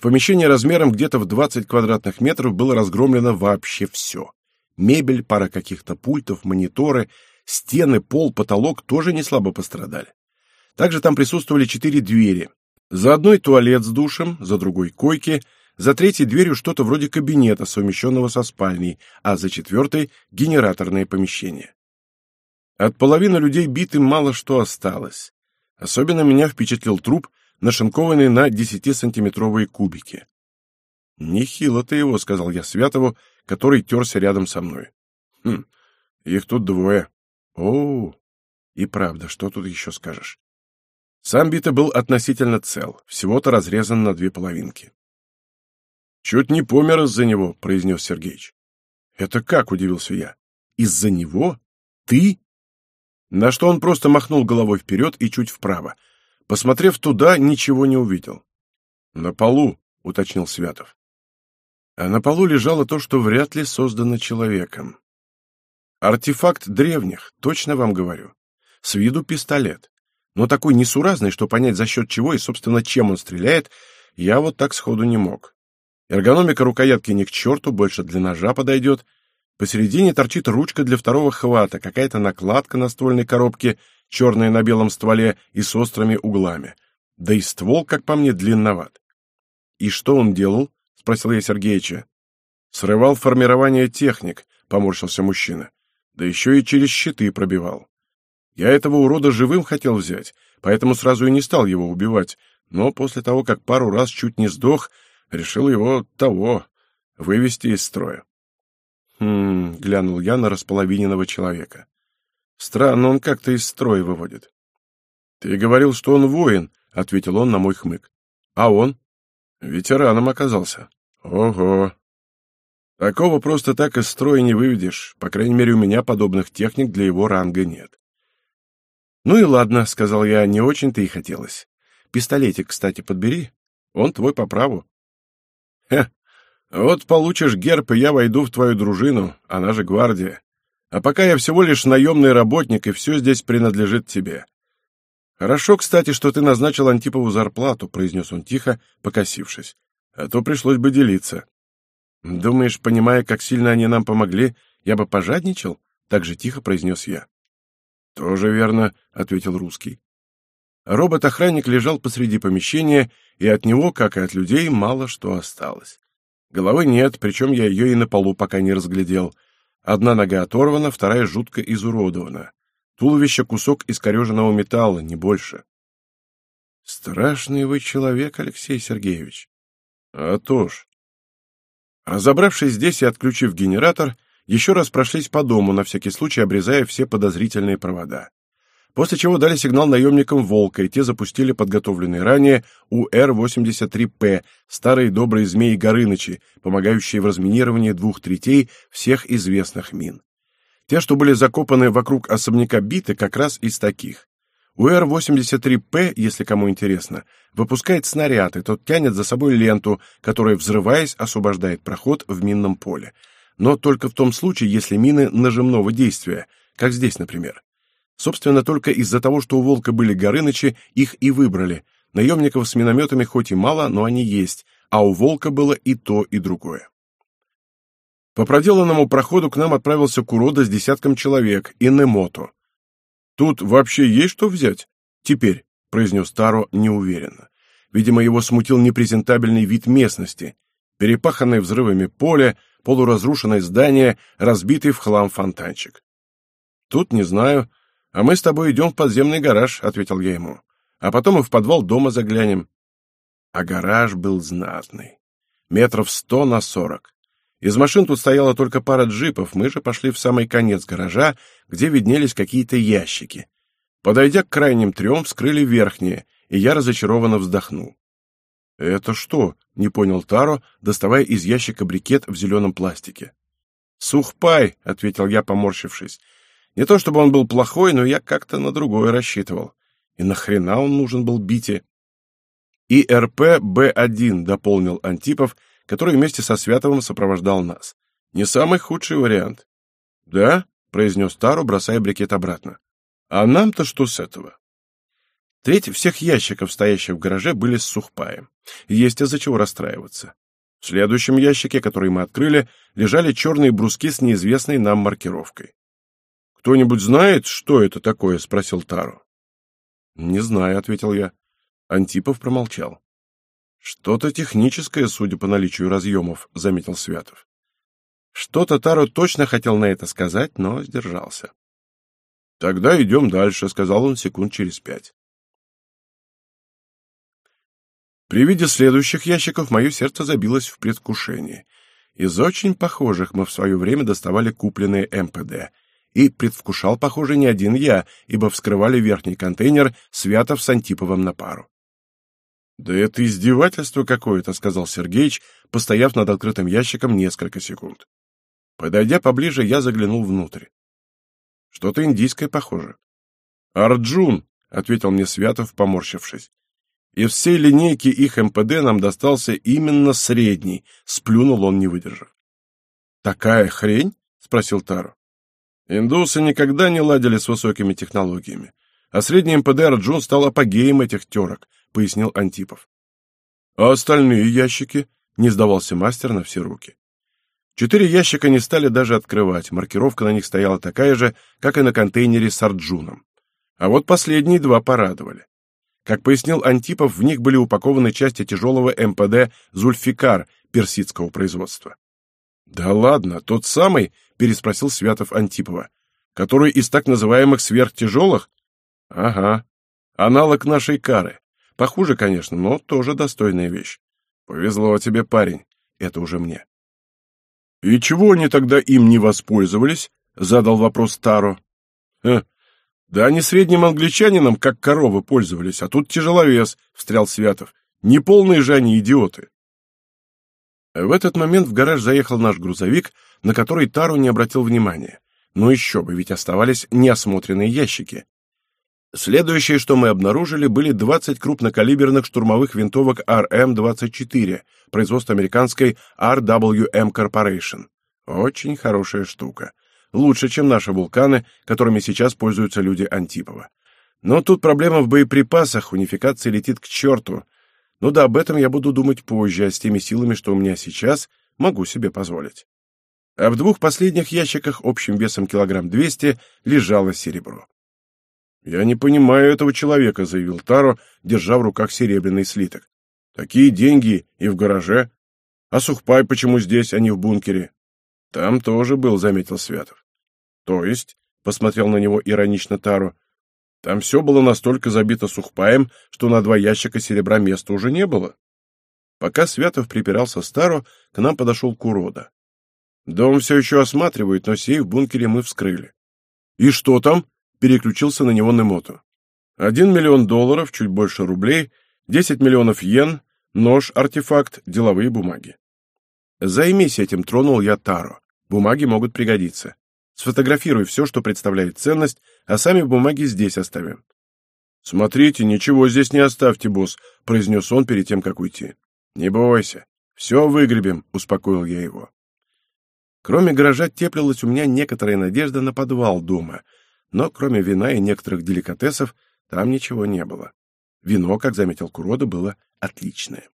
В помещении размером где-то в 20 квадратных метров было разгромлено вообще все. Мебель, пара каких-то пультов, мониторы, стены, пол, потолок тоже не слабо пострадали. Также там присутствовали четыре двери. За одной туалет с душем, за другой койки — за третьей дверью что-то вроде кабинета, совмещенного со спальней, а за четвертой — генераторное помещение. От половины людей битым мало что осталось. Особенно меня впечатлил труп, нашинкованный на десятисантиметровые кубики. «Нехило ты его», — сказал я Святову, который терся рядом со мной. «Хм, их тут двое. О, и правда, что тут еще скажешь?» Сам Бита был относительно цел, всего-то разрезан на две половинки. «Чуть не помер из-за него», — произнес Сергеич. «Это как?» — удивился я. «Из-за него? Ты?» На что он просто махнул головой вперед и чуть вправо. Посмотрев туда, ничего не увидел. «На полу», — уточнил Святов. А на полу лежало то, что вряд ли создано человеком. Артефакт древних, точно вам говорю. С виду пистолет. Но такой несуразный, что понять за счет чего и, собственно, чем он стреляет, я вот так сходу не мог. Эргономика рукоятки ни к черту, больше для ножа подойдет. Посередине торчит ручка для второго хвата, какая-то накладка на ствольной коробке, черная на белом стволе и с острыми углами. Да и ствол, как по мне, длинноват. «И что он делал?» — спросил я Сергеича. «Срывал формирование техник», — поморщился мужчина. «Да еще и через щиты пробивал. Я этого урода живым хотел взять, поэтому сразу и не стал его убивать, но после того, как пару раз чуть не сдох, решил его того вывести из строя. «Хм...» — глянул я на располовиненного человека. «Странно, он как-то из строя выводит». «Ты говорил, что он воин», — ответил он на мой хмык. «А он?» «Ветераном оказался». «Ого!» «Такого просто так из строя не выведешь. По крайней мере, у меня подобных техник для его ранга нет». «Ну и ладно», — сказал я, — «не очень-то и хотелось. Пистолетик, кстати, подбери. Он твой по праву». «Хе, вот получишь герб, и я войду в твою дружину, она же гвардия. А пока я всего лишь наемный работник, и все здесь принадлежит тебе. Хорошо, кстати, что ты назначил Антипову зарплату, произнес он тихо, покосившись. А то пришлось бы делиться. Думаешь, понимая, как сильно они нам помогли, я бы пожадничал? Так же тихо произнес я. Тоже верно, ответил русский. Робот-охранник лежал посреди помещения, и от него, как и от людей, мало что осталось. Головы нет, причем я ее и на полу пока не разглядел. Одна нога оторвана, вторая жутко изуродована. Туловище — кусок искореженного металла, не больше. Страшный вы человек, Алексей Сергеевич. А то ж. Разобравшись здесь и отключив генератор, еще раз прошлись по дому, на всякий случай обрезая все подозрительные провода после чего дали сигнал наемникам «Волка», и те запустили подготовленные ранее УР-83П, старые добрые змеи Горынычи, помогающие в разминировании двух третей всех известных мин. Те, что были закопаны вокруг особняка биты, как раз из таких. УР-83П, если кому интересно, выпускает снаряд, и тот тянет за собой ленту, которая, взрываясь, освобождает проход в минном поле. Но только в том случае, если мины нажимного действия, как здесь, например. Собственно, только из-за того, что у Волка были Горынычи, их и выбрали. Наемников с минометами хоть и мало, но они есть, а у Волка было и то, и другое. По проделанному проходу к нам отправился Курода с десятком человек и Немото. «Тут вообще есть что взять? Теперь», — произнес Таро неуверенно. Видимо, его смутил непрезентабельный вид местности. Перепаханное взрывами поле, полуразрушенное здание, разбитый в хлам фонтанчик. «Тут не знаю», «А мы с тобой идем в подземный гараж», — ответил я ему. «А потом и в подвал дома заглянем». А гараж был знатный. Метров сто на сорок. Из машин тут стояла только пара джипов, мы же пошли в самый конец гаража, где виднелись какие-то ящики. Подойдя к крайним трем, вскрыли верхние, и я разочарованно вздохнул. «Это что?» — не понял Таро, доставая из ящика брикет в зеленом пластике. «Сухпай», — ответил я, поморщившись. Не то чтобы он был плохой, но я как-то на другое рассчитывал. И нахрена он нужен был Бите? И РП Б1 дополнил Антипов, который вместе со Святовым сопровождал нас. Не самый худший вариант. Да, произнес Тару, бросая брикет обратно. А нам-то что с этого? Треть всех ящиков, стоящих в гараже, были с сухпаем. Есть из-за чего расстраиваться. В следующем ящике, который мы открыли, лежали черные бруски с неизвестной нам маркировкой. «Кто-нибудь знает, что это такое?» — спросил Тару. «Не знаю», — ответил я. Антипов промолчал. «Что-то техническое, судя по наличию разъемов», — заметил Святов. Что-то Таро точно хотел на это сказать, но сдержался. «Тогда идем дальше», — сказал он секунд через пять. При виде следующих ящиков мое сердце забилось в предвкушении. Из очень похожих мы в свое время доставали купленные МПД, и предвкушал, похоже, не один я, ибо вскрывали верхний контейнер Святов с Антиповым на пару. «Да это издевательство какое-то», — сказал Сергеич, постояв над открытым ящиком несколько секунд. Подойдя поближе, я заглянул внутрь. Что-то индийское похоже. «Арджун», — ответил мне Святов, поморщившись. «Из всей линейки их МПД нам достался именно средний», — сплюнул он, не выдержав. «Такая хрень?» — спросил Тару. Индусы никогда не ладили с высокими технологиями, а средний МПД Арджун стал апогеем этих терок, пояснил Антипов. А остальные ящики? Не сдавался мастер на все руки. Четыре ящика не стали даже открывать, маркировка на них стояла такая же, как и на контейнере с Арджуном. А вот последние два порадовали. Как пояснил Антипов, в них были упакованы части тяжелого МПД «Зульфикар» персидского производства. «Да ладно, тот самый?» — переспросил Святов Антипова. «Который из так называемых сверхтяжелых?» «Ага. Аналог нашей кары. Похуже, конечно, но тоже достойная вещь. Повезло тебе, парень. Это уже мне. «И чего они тогда им не воспользовались?» — задал вопрос Таро. «Э, да они средним англичанином как коровы пользовались, а тут тяжеловес», — встрял Святов. «Неполные же они идиоты». В этот момент в гараж заехал наш грузовик, на который Тару не обратил внимания. Но еще бы, ведь оставались неосмотренные ящики. Следующее, что мы обнаружили, были 20 крупнокалиберных штурмовых винтовок RM-24, производства американской RWM Corporation. Очень хорошая штука. Лучше, чем наши вулканы, которыми сейчас пользуются люди Антипова. Но тут проблема в боеприпасах, унификация летит к черту. Ну да, об этом я буду думать позже, а с теми силами, что у меня сейчас, могу себе позволить. А в двух последних ящиках общим весом килограмм 200 лежало серебро. «Я не понимаю этого человека», — заявил Таро, держа в руках серебряный слиток. «Такие деньги и в гараже. А Сухпай почему здесь, а не в бункере?» «Там тоже был», — заметил Святов. «То есть?» — посмотрел на него иронично Таро. «Там все было настолько забито Сухпаем, что на два ящика серебра места уже не было». Пока Святов припирался с Таро, к нам подошел Курода. «Дом все еще осматривают, но сейф в бункере мы вскрыли». «И что там?» переключился на него Немоту. Один миллион долларов, чуть больше рублей, десять миллионов йен, нож, артефакт, деловые бумаги. Займись этим, тронул я Таро. Бумаги могут пригодиться. Сфотографируй все, что представляет ценность, а сами бумаги здесь оставим. «Смотрите, ничего здесь не оставьте, босс», — произнес он перед тем, как уйти. «Не бойся, все выгребем», — успокоил я его. Кроме гаража теплилась у меня некоторая надежда на подвал дома — но кроме вина и некоторых деликатесов там ничего не было. Вино, как заметил Курода, было отличное.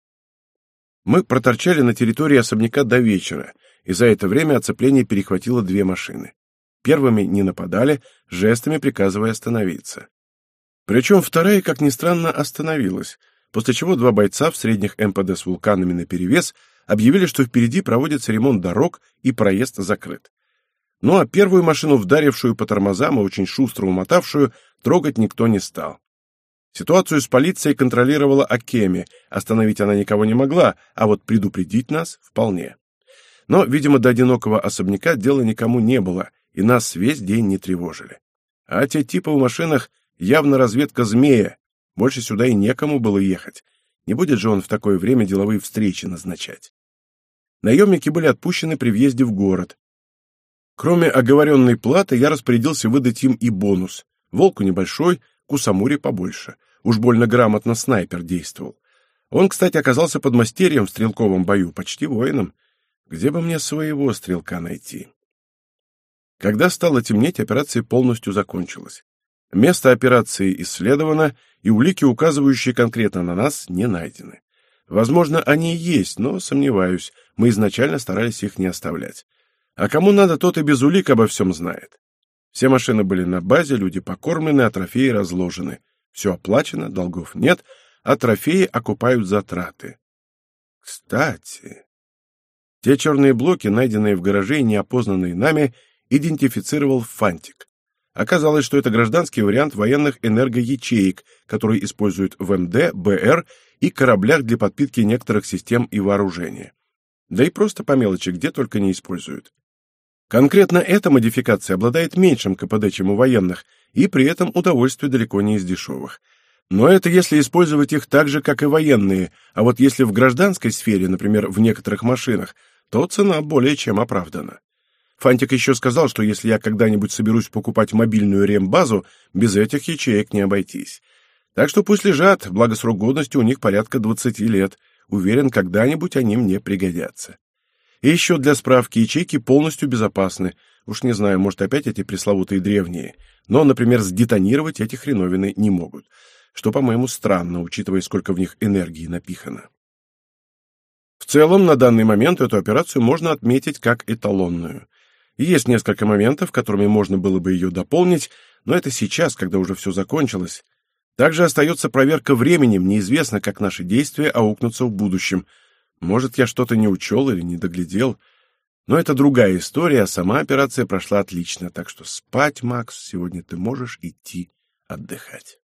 Мы проторчали на территории особняка до вечера, и за это время оцепление перехватило две машины. Первыми не нападали, жестами приказывая остановиться. Причем вторая, как ни странно, остановилась, после чего два бойца в средних МПД с вулканами наперевес объявили, что впереди проводится ремонт дорог и проезд закрыт. Ну а первую машину, вдарившую по тормозам и очень шустро умотавшую, трогать никто не стал. Ситуацию с полицией контролировала Акеми, остановить она никого не могла, а вот предупредить нас вполне. Но, видимо, до одинокого особняка дела никому не было, и нас весь день не тревожили. А те типы в машинах явно разведка змея, больше сюда и некому было ехать. Не будет же он в такое время деловые встречи назначать. Наемники были отпущены при въезде в город, Кроме оговоренной платы, я распорядился выдать им и бонус. Волку небольшой, Кусамури побольше. Уж больно грамотно снайпер действовал. Он, кстати, оказался подмастерьем в стрелковом бою, почти воином. Где бы мне своего стрелка найти? Когда стало темнеть, операция полностью закончилась. Место операции исследовано, и улики, указывающие конкретно на нас, не найдены. Возможно, они и есть, но сомневаюсь, мы изначально старались их не оставлять. А кому надо, тот и без улик обо всем знает. Все машины были на базе, люди покормлены, а трофеи разложены. Все оплачено, долгов нет, а трофеи окупают затраты. Кстати, те черные блоки, найденные в гараже и неопознанные нами, идентифицировал Фантик. Оказалось, что это гражданский вариант военных энергоячеек, которые используют в МД, БР и кораблях для подпитки некоторых систем и вооружения. Да и просто по мелочи, где только не используют. Конкретно эта модификация обладает меньшим КПД, чем у военных, и при этом удовольствие далеко не из дешевых. Но это если использовать их так же, как и военные, а вот если в гражданской сфере, например, в некоторых машинах, то цена более чем оправдана. Фантик еще сказал, что если я когда-нибудь соберусь покупать мобильную рембазу, без этих ячеек не обойтись. Так что пусть лежат, благо срок годности у них порядка 20 лет. Уверен, когда-нибудь они мне пригодятся. И еще для справки, ячейки полностью безопасны. Уж не знаю, может, опять эти пресловутые древние. Но, например, сдетонировать эти хреновины не могут. Что, по-моему, странно, учитывая, сколько в них энергии напихано. В целом, на данный момент эту операцию можно отметить как эталонную. Есть несколько моментов, которыми можно было бы ее дополнить, но это сейчас, когда уже все закончилось. Также остается проверка временем, неизвестно, как наши действия аукнутся в будущем – может, я что-то не учел или не доглядел. Но это другая история, а сама операция прошла отлично, так что спать, Макс, сегодня ты можешь идти отдыхать.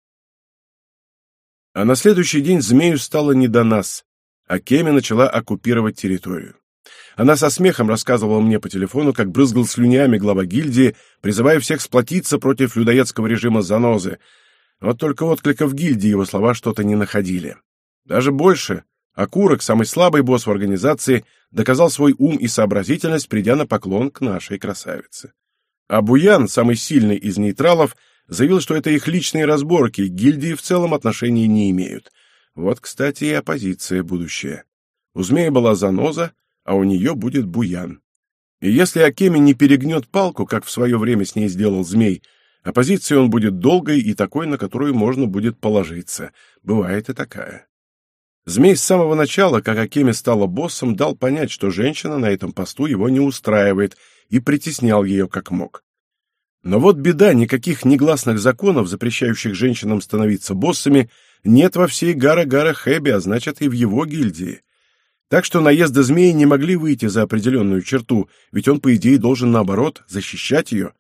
А на следующий день змею стало не до нас, а Кеми начала оккупировать территорию. Она со смехом рассказывала мне по телефону, как брызгал слюнями глава гильдии, призывая всех сплотиться против людоедского режима занозы. Вот только отклика в гильдии его слова что-то не находили. Даже больше. Окурок, самый слабый босс в организации, доказал свой ум и сообразительность, придя на поклон к нашей красавице. А Буян, самый сильный из нейтралов, заявил, что это их личные разборки, гильдии в целом отношения не имеют. Вот, кстати, и оппозиция будущая. У змея была заноза, а у нее будет буян. И если Акеми не перегнет палку, как в свое время с ней сделал змей, оппозиция он будет долгой и такой, на которую можно будет положиться. Бывает и такая. Змей с самого начала, как Акеми стала боссом, дал понять, что женщина на этом посту его не устраивает, и притеснял ее как мог. Но вот беда, никаких негласных законов, запрещающих женщинам становиться боссами, нет во всей Гара-Гара Хэби, а значит и в его гильдии. Так что наезды змеи не могли выйти за определенную черту, ведь он, по идее, должен, наоборот, защищать ее.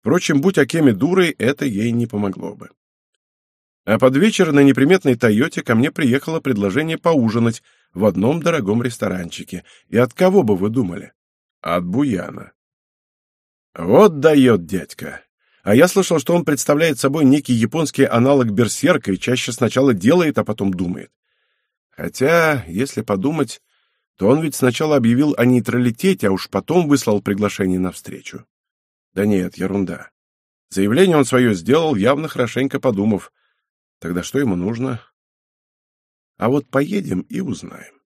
Впрочем, будь Акеми дурой, это ей не помогло бы. А под вечер на неприметной «Тойоте» ко мне приехало предложение поужинать в одном дорогом ресторанчике. И от кого бы вы думали? От Буяна. Вот дает дядька. А я слышал, что он представляет собой некий японский аналог берсерка и чаще сначала делает, а потом думает. Хотя, если подумать, то он ведь сначала объявил о нейтралитете, а уж потом выслал приглашение на встречу. Да нет, ерунда. Заявление он свое сделал, явно хорошенько подумав. Тогда что ему нужно? А вот поедем и узнаем.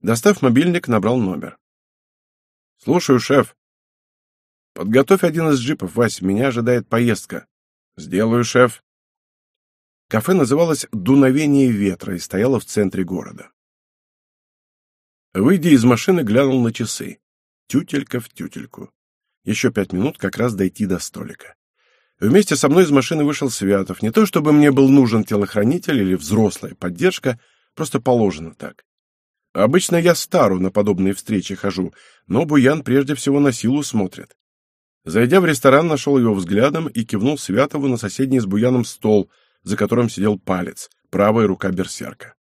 Достав мобильник, набрал номер. «Слушаю, шеф». «Подготовь один из джипов, Вась, меня ожидает поездка». «Сделаю, шеф». Кафе называлось «Дуновение ветра» и стояло в центре города. Выйдя из машины, глянул на часы. Тютелька в тютельку. Еще пять минут как раз дойти до столика. Вместе со мной из машины вышел Святов. Не то чтобы мне был нужен телохранитель или взрослая поддержка, просто положено так. Обычно я стару на подобные встречи хожу, но Буян прежде всего на силу смотрит. Зайдя в ресторан, нашел его взглядом и кивнул Святову на соседний с Буяном стол — за которым сидел палец, правая рука берсерка.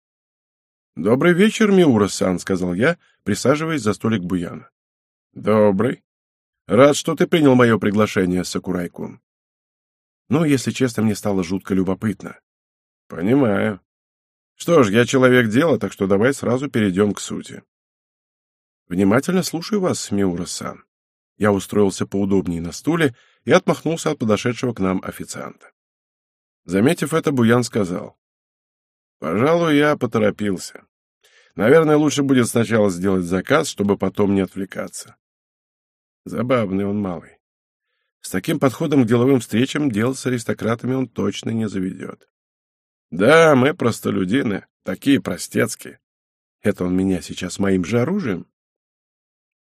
«Добрый вечер, Миура-сан», — сказал я, присаживаясь за столик Буяна. «Добрый. Рад, что ты принял мое приглашение, Сакурай-кун». Ну, если честно, мне стало жутко любопытно. «Понимаю. Что ж, я человек дела, так что давай сразу перейдем к сути». «Внимательно слушаю вас, Миура-сан». Я устроился поудобнее на стуле и отмахнулся от подошедшего к нам официанта. Заметив это, Буян сказал. «Пожалуй, я поторопился. Наверное, лучше будет сначала сделать заказ, чтобы потом не отвлекаться». Забавный он малый. С таким подходом к деловым встречам дел с аристократами он точно не заведет. Да, мы простолюдины, такие простецкие. Это он меня сейчас моим же оружием?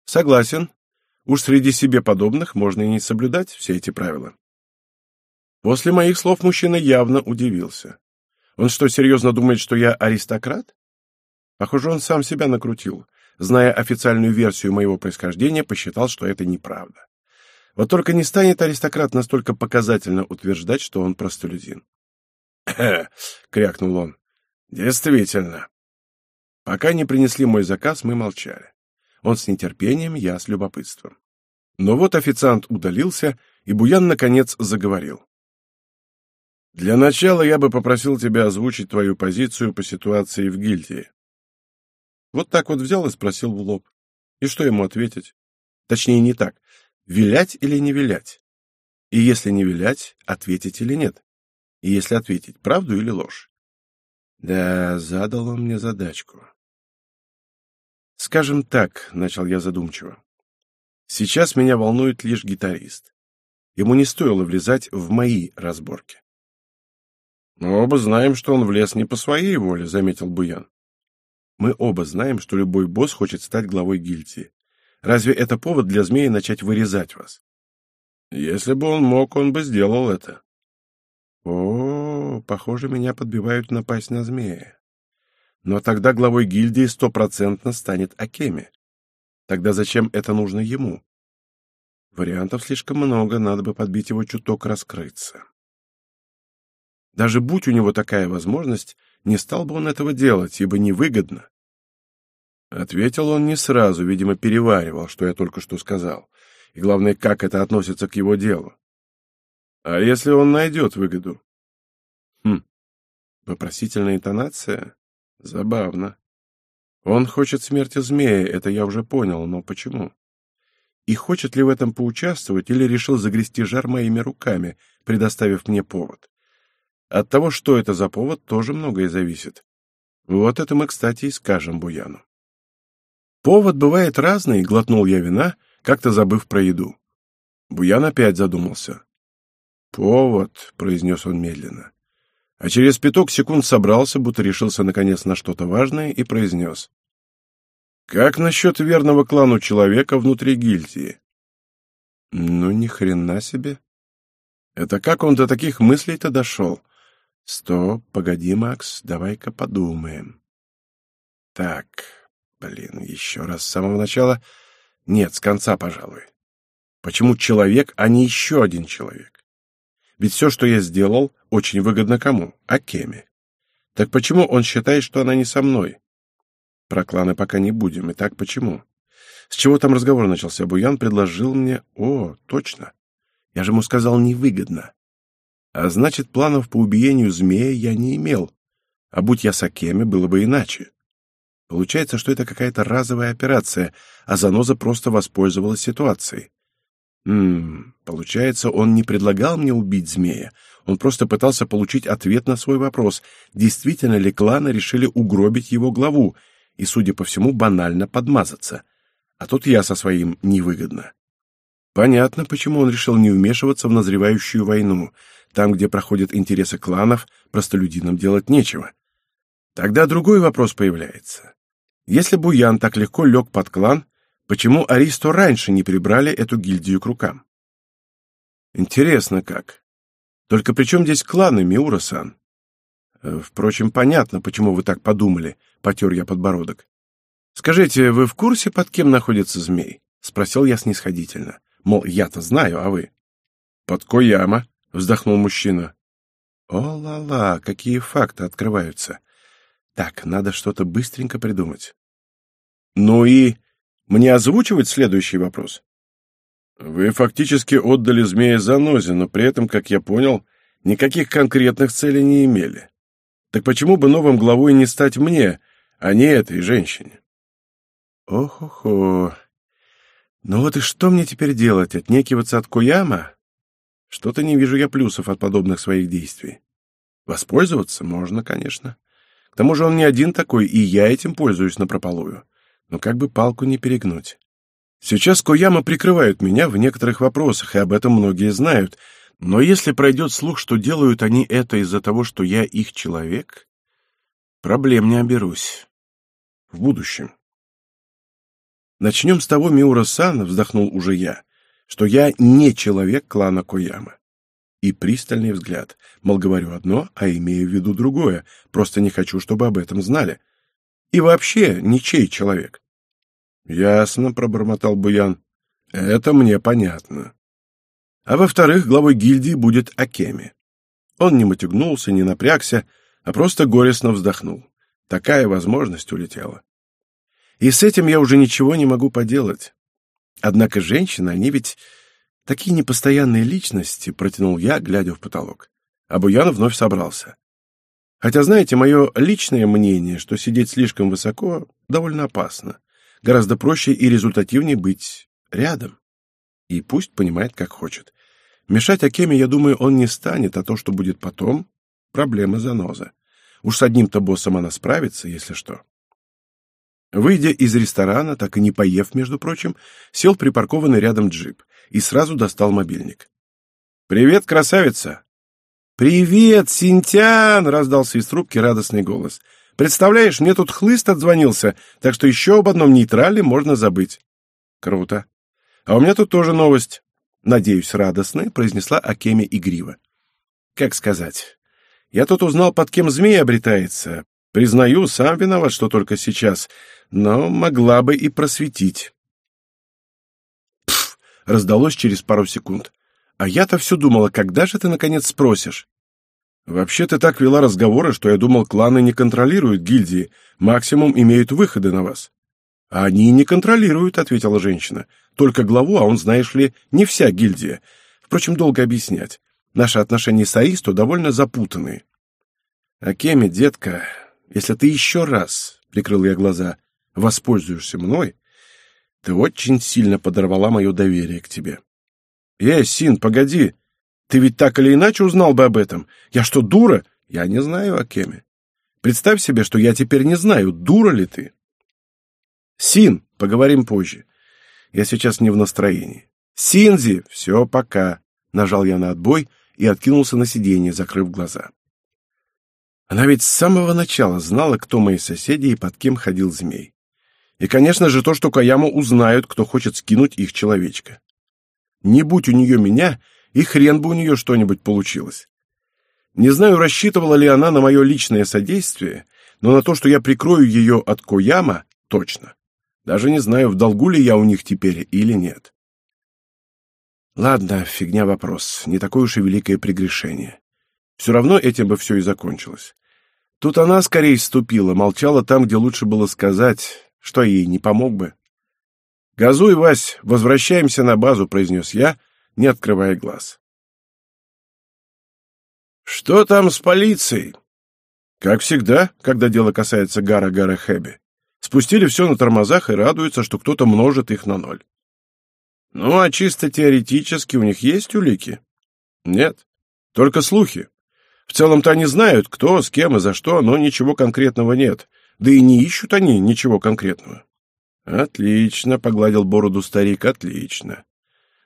Согласен. Уж среди себе подобных можно и не соблюдать все эти правила. После моих слов мужчина явно удивился. Он что, серьезно думает, что я аристократ? Похоже, он сам себя накрутил. Зная официальную версию моего происхождения, посчитал, что это неправда. Вот только не станет аристократ настолько показательно утверждать, что он простолюдин. [clears throat] крякнул он. «Действительно». Пока не принесли мой заказ, мы молчали. Он с нетерпением, я с любопытством. Но вот официант удалился, и Буян, наконец, заговорил. Для начала я бы попросил тебя озвучить твою позицию по ситуации в гильдии. Вот так вот взял и спросил в лоб. И что ему ответить? Точнее, не так. Вилять или не вилять? И если не вилять, ответить или нет? И если ответить, правду или ложь? Да, задал он мне задачку. Скажем так, начал я задумчиво. Сейчас меня волнует лишь гитарист. Ему не стоило влезать в мои разборки. «Мы оба знаем, что он влез не по своей воле», — заметил Буян. «Мы оба знаем, что любой босс хочет стать главой гильдии. Разве это повод для змеи начать вырезать вас?» «Если бы он мог, он бы сделал это». «О, похоже, меня подбивают напасть на змея. Но тогда главой гильдии стопроцентно станет Акеми. Тогда зачем это нужно ему?» Вариантов слишком много, надо бы подбить его чуток раскрыться. Даже будь у него такая возможность, не стал бы он этого делать, ибо невыгодно. Ответил он не сразу, видимо, переваривал, что я только что сказал. И главное, как это относится к его делу. А если он найдет выгоду? Хм, вопросительная интонация? Забавно. Он хочет смерти змея, это я уже понял, но почему? И хочет ли в этом поучаствовать, или решил загрести жар моими руками, предоставив мне повод? От того, что это за повод, тоже многое зависит. Вот это мы, кстати, и скажем Буяну. Повод бывает разный, глотнул я вина, как-то забыв про еду. Буян опять задумался. «Повод», — произнес он медленно. А через пяток секунд собрался, будто решился наконец на что-то важное, и произнес. «Как насчет верного клану человека внутри гильдии?» «Ну, ни хрена себе!» «Это как он до таких мыслей-то дошел?» «Стоп, погоди, Макс, давай-ка подумаем». «Так, блин, еще раз с самого начала...» «Нет, с конца, пожалуй. Почему человек, а не еще один человек? Ведь все, что я сделал, очень выгодно кому? Акеме. Так почему он считает, что она не со мной? Про кланы пока не будем. Итак, почему? С чего там разговор начался? Буян предложил мне... О, точно. Я же ему сказал невыгодно. А значит, планов по убиению змея я не имел. А будь я с Акеме, было бы иначе. Получается, что это какая-то разовая операция, а Заноза просто воспользовалась ситуацией. Ммм, получается, он не предлагал мне убить змея. Он просто пытался получить ответ на свой вопрос, действительно ли кланы решили угробить его главу и, судя по всему, банально подмазаться. А тут я со своим невыгодно. Понятно, почему он решил не вмешиваться в назревающую войну. Там, где проходят интересы кланов, простолюдинам делать нечего. Тогда другой вопрос появляется. Если Буян так легко лег под клан, Почему Аристо раньше не прибрали эту гильдию к рукам? Интересно как. Только при чем здесь кланы, Миура-сан? Э, впрочем, понятно, почему вы так подумали, потер я подбородок. Скажите, вы в курсе, под кем находится змей? Спросил я снисходительно. Мол, я-то знаю, а вы? Под Кояма, вздохнул мужчина. О-ла-ла, какие факты открываются. Так, надо что-то быстренько придумать. Ну и мне озвучивать следующий вопрос? Вы фактически отдали змея Занозе, но при этом, как я понял, никаких конкретных целей не имели. Так почему бы новым главой не стать мне, а не этой женщине? Ох-охо. Ну вот и что мне теперь делать? Отнекиваться от Куяма? Что-то не вижу я плюсов от подобных своих действий. Воспользоваться можно, конечно. К тому же он не один такой, и я этим пользуюсь напропалую но как бы палку не перегнуть. Сейчас Кояма прикрывают меня в некоторых вопросах, и об этом многие знают, но если пройдет слух, что делают они это из-за того, что я их человек, проблем не оберусь. В будущем. Начнем с того, Миура-сан, вздохнул уже я, что я не человек клана Кояма. И пристальный взгляд, мол, говорю одно, а имею в виду другое, просто не хочу, чтобы об этом знали. И вообще ничей человек. Ясно, пробормотал Буян. Это мне понятно. А во-вторых, главой гильдии будет Акеми. Он не мотягнулся, не напрягся, а просто горестно вздохнул. Такая возможность улетела. И с этим я уже ничего не могу поделать. Однако женщины, они ведь такие непостоянные личности, протянул я, глядя в потолок. А Буян вновь собрался. Хотя, знаете, мое личное мнение, что сидеть слишком высоко довольно опасно. Гораздо проще и результативнее быть рядом. И пусть понимает, как хочет. Мешать Акеме, я думаю, он не станет, а то, что будет потом, проблема заноза. Уж с одним-то боссом она справится, если что. Выйдя из ресторана, так и не поев, между прочим, сел припаркованный рядом джип и сразу достал мобильник. «Привет, красавица!» «Привет, Синтян!» — раздался из трубки радостный голос. «Представляешь, мне тут хлыст отзвонился, так что еще об одном нейтрале можно забыть». «Круто. А у меня тут тоже новость. Надеюсь, радостная», — произнесла Акеми игриво. «Как сказать? Я тут узнал, под кем змея обретается. Признаю, сам виноват, что только сейчас, но могла бы и просветить». «Пф!» — раздалось через пару секунд. А я-то все думала, когда же ты наконец спросишь? Вообще ты так вела разговоры, что я думал, кланы не контролируют гильдии, максимум имеют выходы на вас. А они не контролируют, ответила женщина. Только главу, а он, знаешь ли, не вся гильдия. Впрочем, долго объяснять. Наши отношения с Аисто довольно запутанные. Акеми, детка, если ты еще раз, прикрыл я глаза, воспользуешься мной, ты очень сильно подорвала мое доверие к тебе. Эй, Син, погоди, ты ведь так или иначе узнал бы об этом. Я что, дура? Я не знаю, Акеми. Представь себе, что я теперь не знаю, дура ли ты. Син, поговорим позже. Я сейчас не в настроении. Синзи, все, пока. Нажал я на отбой и откинулся на сиденье, закрыв глаза. Она ведь с самого начала знала, кто мои соседи и под кем ходил змей. И, конечно же, то, что Каяму узнают, кто хочет скинуть их человечка. Не будь у нее меня, и хрен бы у нее что-нибудь получилось. Не знаю, рассчитывала ли она на мое личное содействие, но на то, что я прикрою ее от Кояма, точно. Даже не знаю, в долгу ли я у них теперь или нет. Ладно, фигня вопрос, не такое уж и великое прегрешение. Все равно этим бы все и закончилось. Тут она скорее ступила, молчала там, где лучше было сказать, что ей не помог бы. «Газуй, Вась, возвращаемся на базу», — произнес я, не открывая глаз. «Что там с полицией?» «Как всегда, когда дело касается Гара Гара Хэби. Спустили все на тормозах и радуются, что кто-то множит их на ноль». «Ну, а чисто теоретически у них есть улики?» «Нет, только слухи. В целом-то они знают, кто, с кем и за что, но ничего конкретного нет. Да и не ищут они ничего конкретного. Отлично, погладил бороду старик, отлично.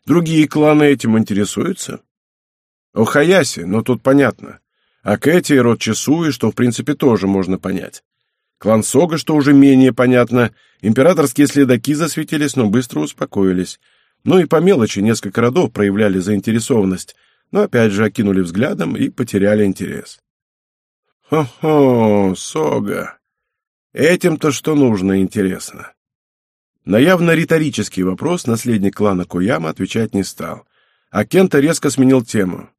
Другие кланы этим интересуются? О Хаяси, но тут понятно. А Кэти и род Чесуи, что в принципе тоже можно понять. Клан Сога, что уже менее понятно. Императорские следаки засветились, но быстро успокоились. Ну и по мелочи несколько родов проявляли заинтересованность, но опять же окинули взглядом и потеряли интерес. Хо-хо, Сога. Этим-то что нужно, интересно. На явно риторический вопрос наследник клана Куяма отвечать не стал, а Кента резко сменил тему.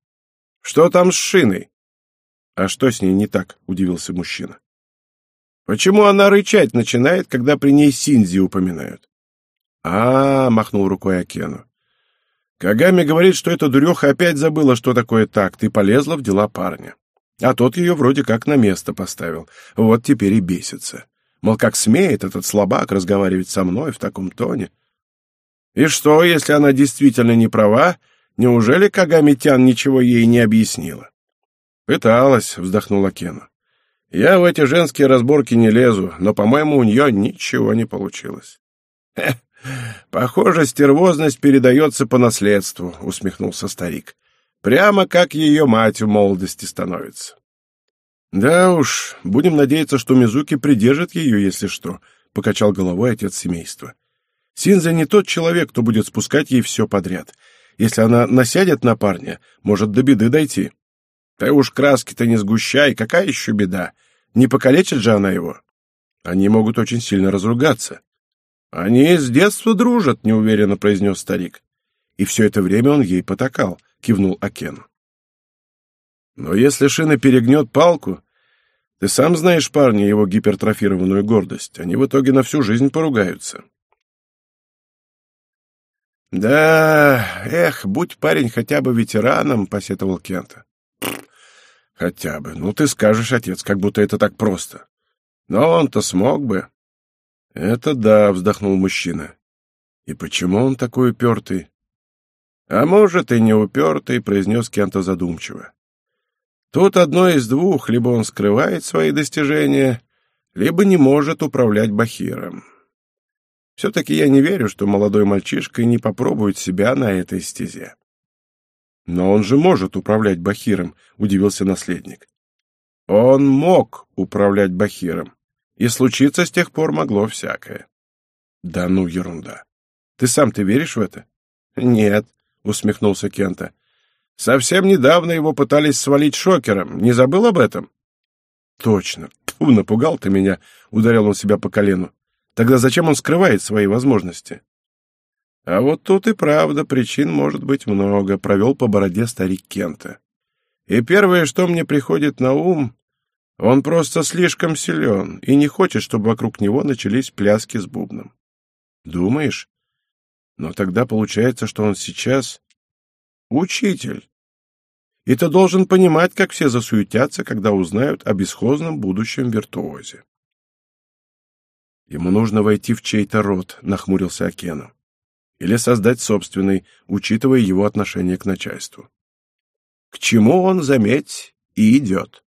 «Что там с шиной?» «А что с ней не так?» — удивился мужчина. «Почему она рычать начинает, когда при ней Синзи упоминают?» «А, -а, -а махнул рукой Акену. Кагами говорит, что эта дуреха опять забыла, что такое такт, и полезла в дела парня. А тот ее вроде как на место поставил. Вот теперь и бесится. Мол, как смеет этот слабак разговаривать со мной в таком тоне? И что, если она действительно не права? Неужели Кагами-тян ничего ей не объяснила? Пыталась, вздохнула Кена. Я в эти женские разборки не лезу, но, по-моему, у нее ничего не получилось. Похоже, стервозность передается по наследству, усмехнулся старик. Прямо как ее мать в молодости становится. Да уж, будем надеяться, что Мизуки придержит ее, если что, покачал головой отец семейства. Синза не тот человек, кто будет спускать ей все подряд. Если она насядет на парня, может до беды дойти. Да уж краски-то не сгущай, какая еще беда? Не покалечит же она его? Они могут очень сильно разругаться. Они с детства дружат, неуверенно произнес старик. И все это время он ей потакал, кивнул Акен. Но если Шина перегнет палку, ты сам знаешь парня его гипертрофированную гордость, они в итоге на всю жизнь поругаются. Да, эх, будь парень хотя бы ветераном, посетовал Кента. Хотя бы. Ну ты скажешь, отец, как будто это так просто. Но он-то смог бы. Это да, вздохнул мужчина. И почему он такой упертый? А может, и не упертый, произнес Кента задумчиво. Тут одно из двух, либо он скрывает свои достижения, либо не может управлять Бахиром. Все-таки я не верю, что молодой мальчишка не попробует себя на этой стезе. Но он же может управлять Бахиром, удивился наследник. Он мог управлять Бахиром, и случиться с тех пор могло всякое. Да ну, ерунда. Ты сам-то веришь в это? Нет, усмехнулся Кента. Совсем недавно его пытались свалить шокером. Не забыл об этом? Точно. Тьфу, напугал ты меня, ударил он себя по колену. Тогда зачем он скрывает свои возможности? А вот тут и правда причин может быть много, провел по бороде старик Кента. И первое, что мне приходит на ум, он просто слишком силен и не хочет, чтобы вокруг него начались пляски с бубном. Думаешь? Но тогда получается, что он сейчас учитель. И ты должен понимать, как все засуетятся, когда узнают о бесхозном будущем виртуозе. Ему нужно войти в чей-то род, нахмурился Акену. Или создать собственный, учитывая его отношение к начальству. К чему он, заметь, и идет.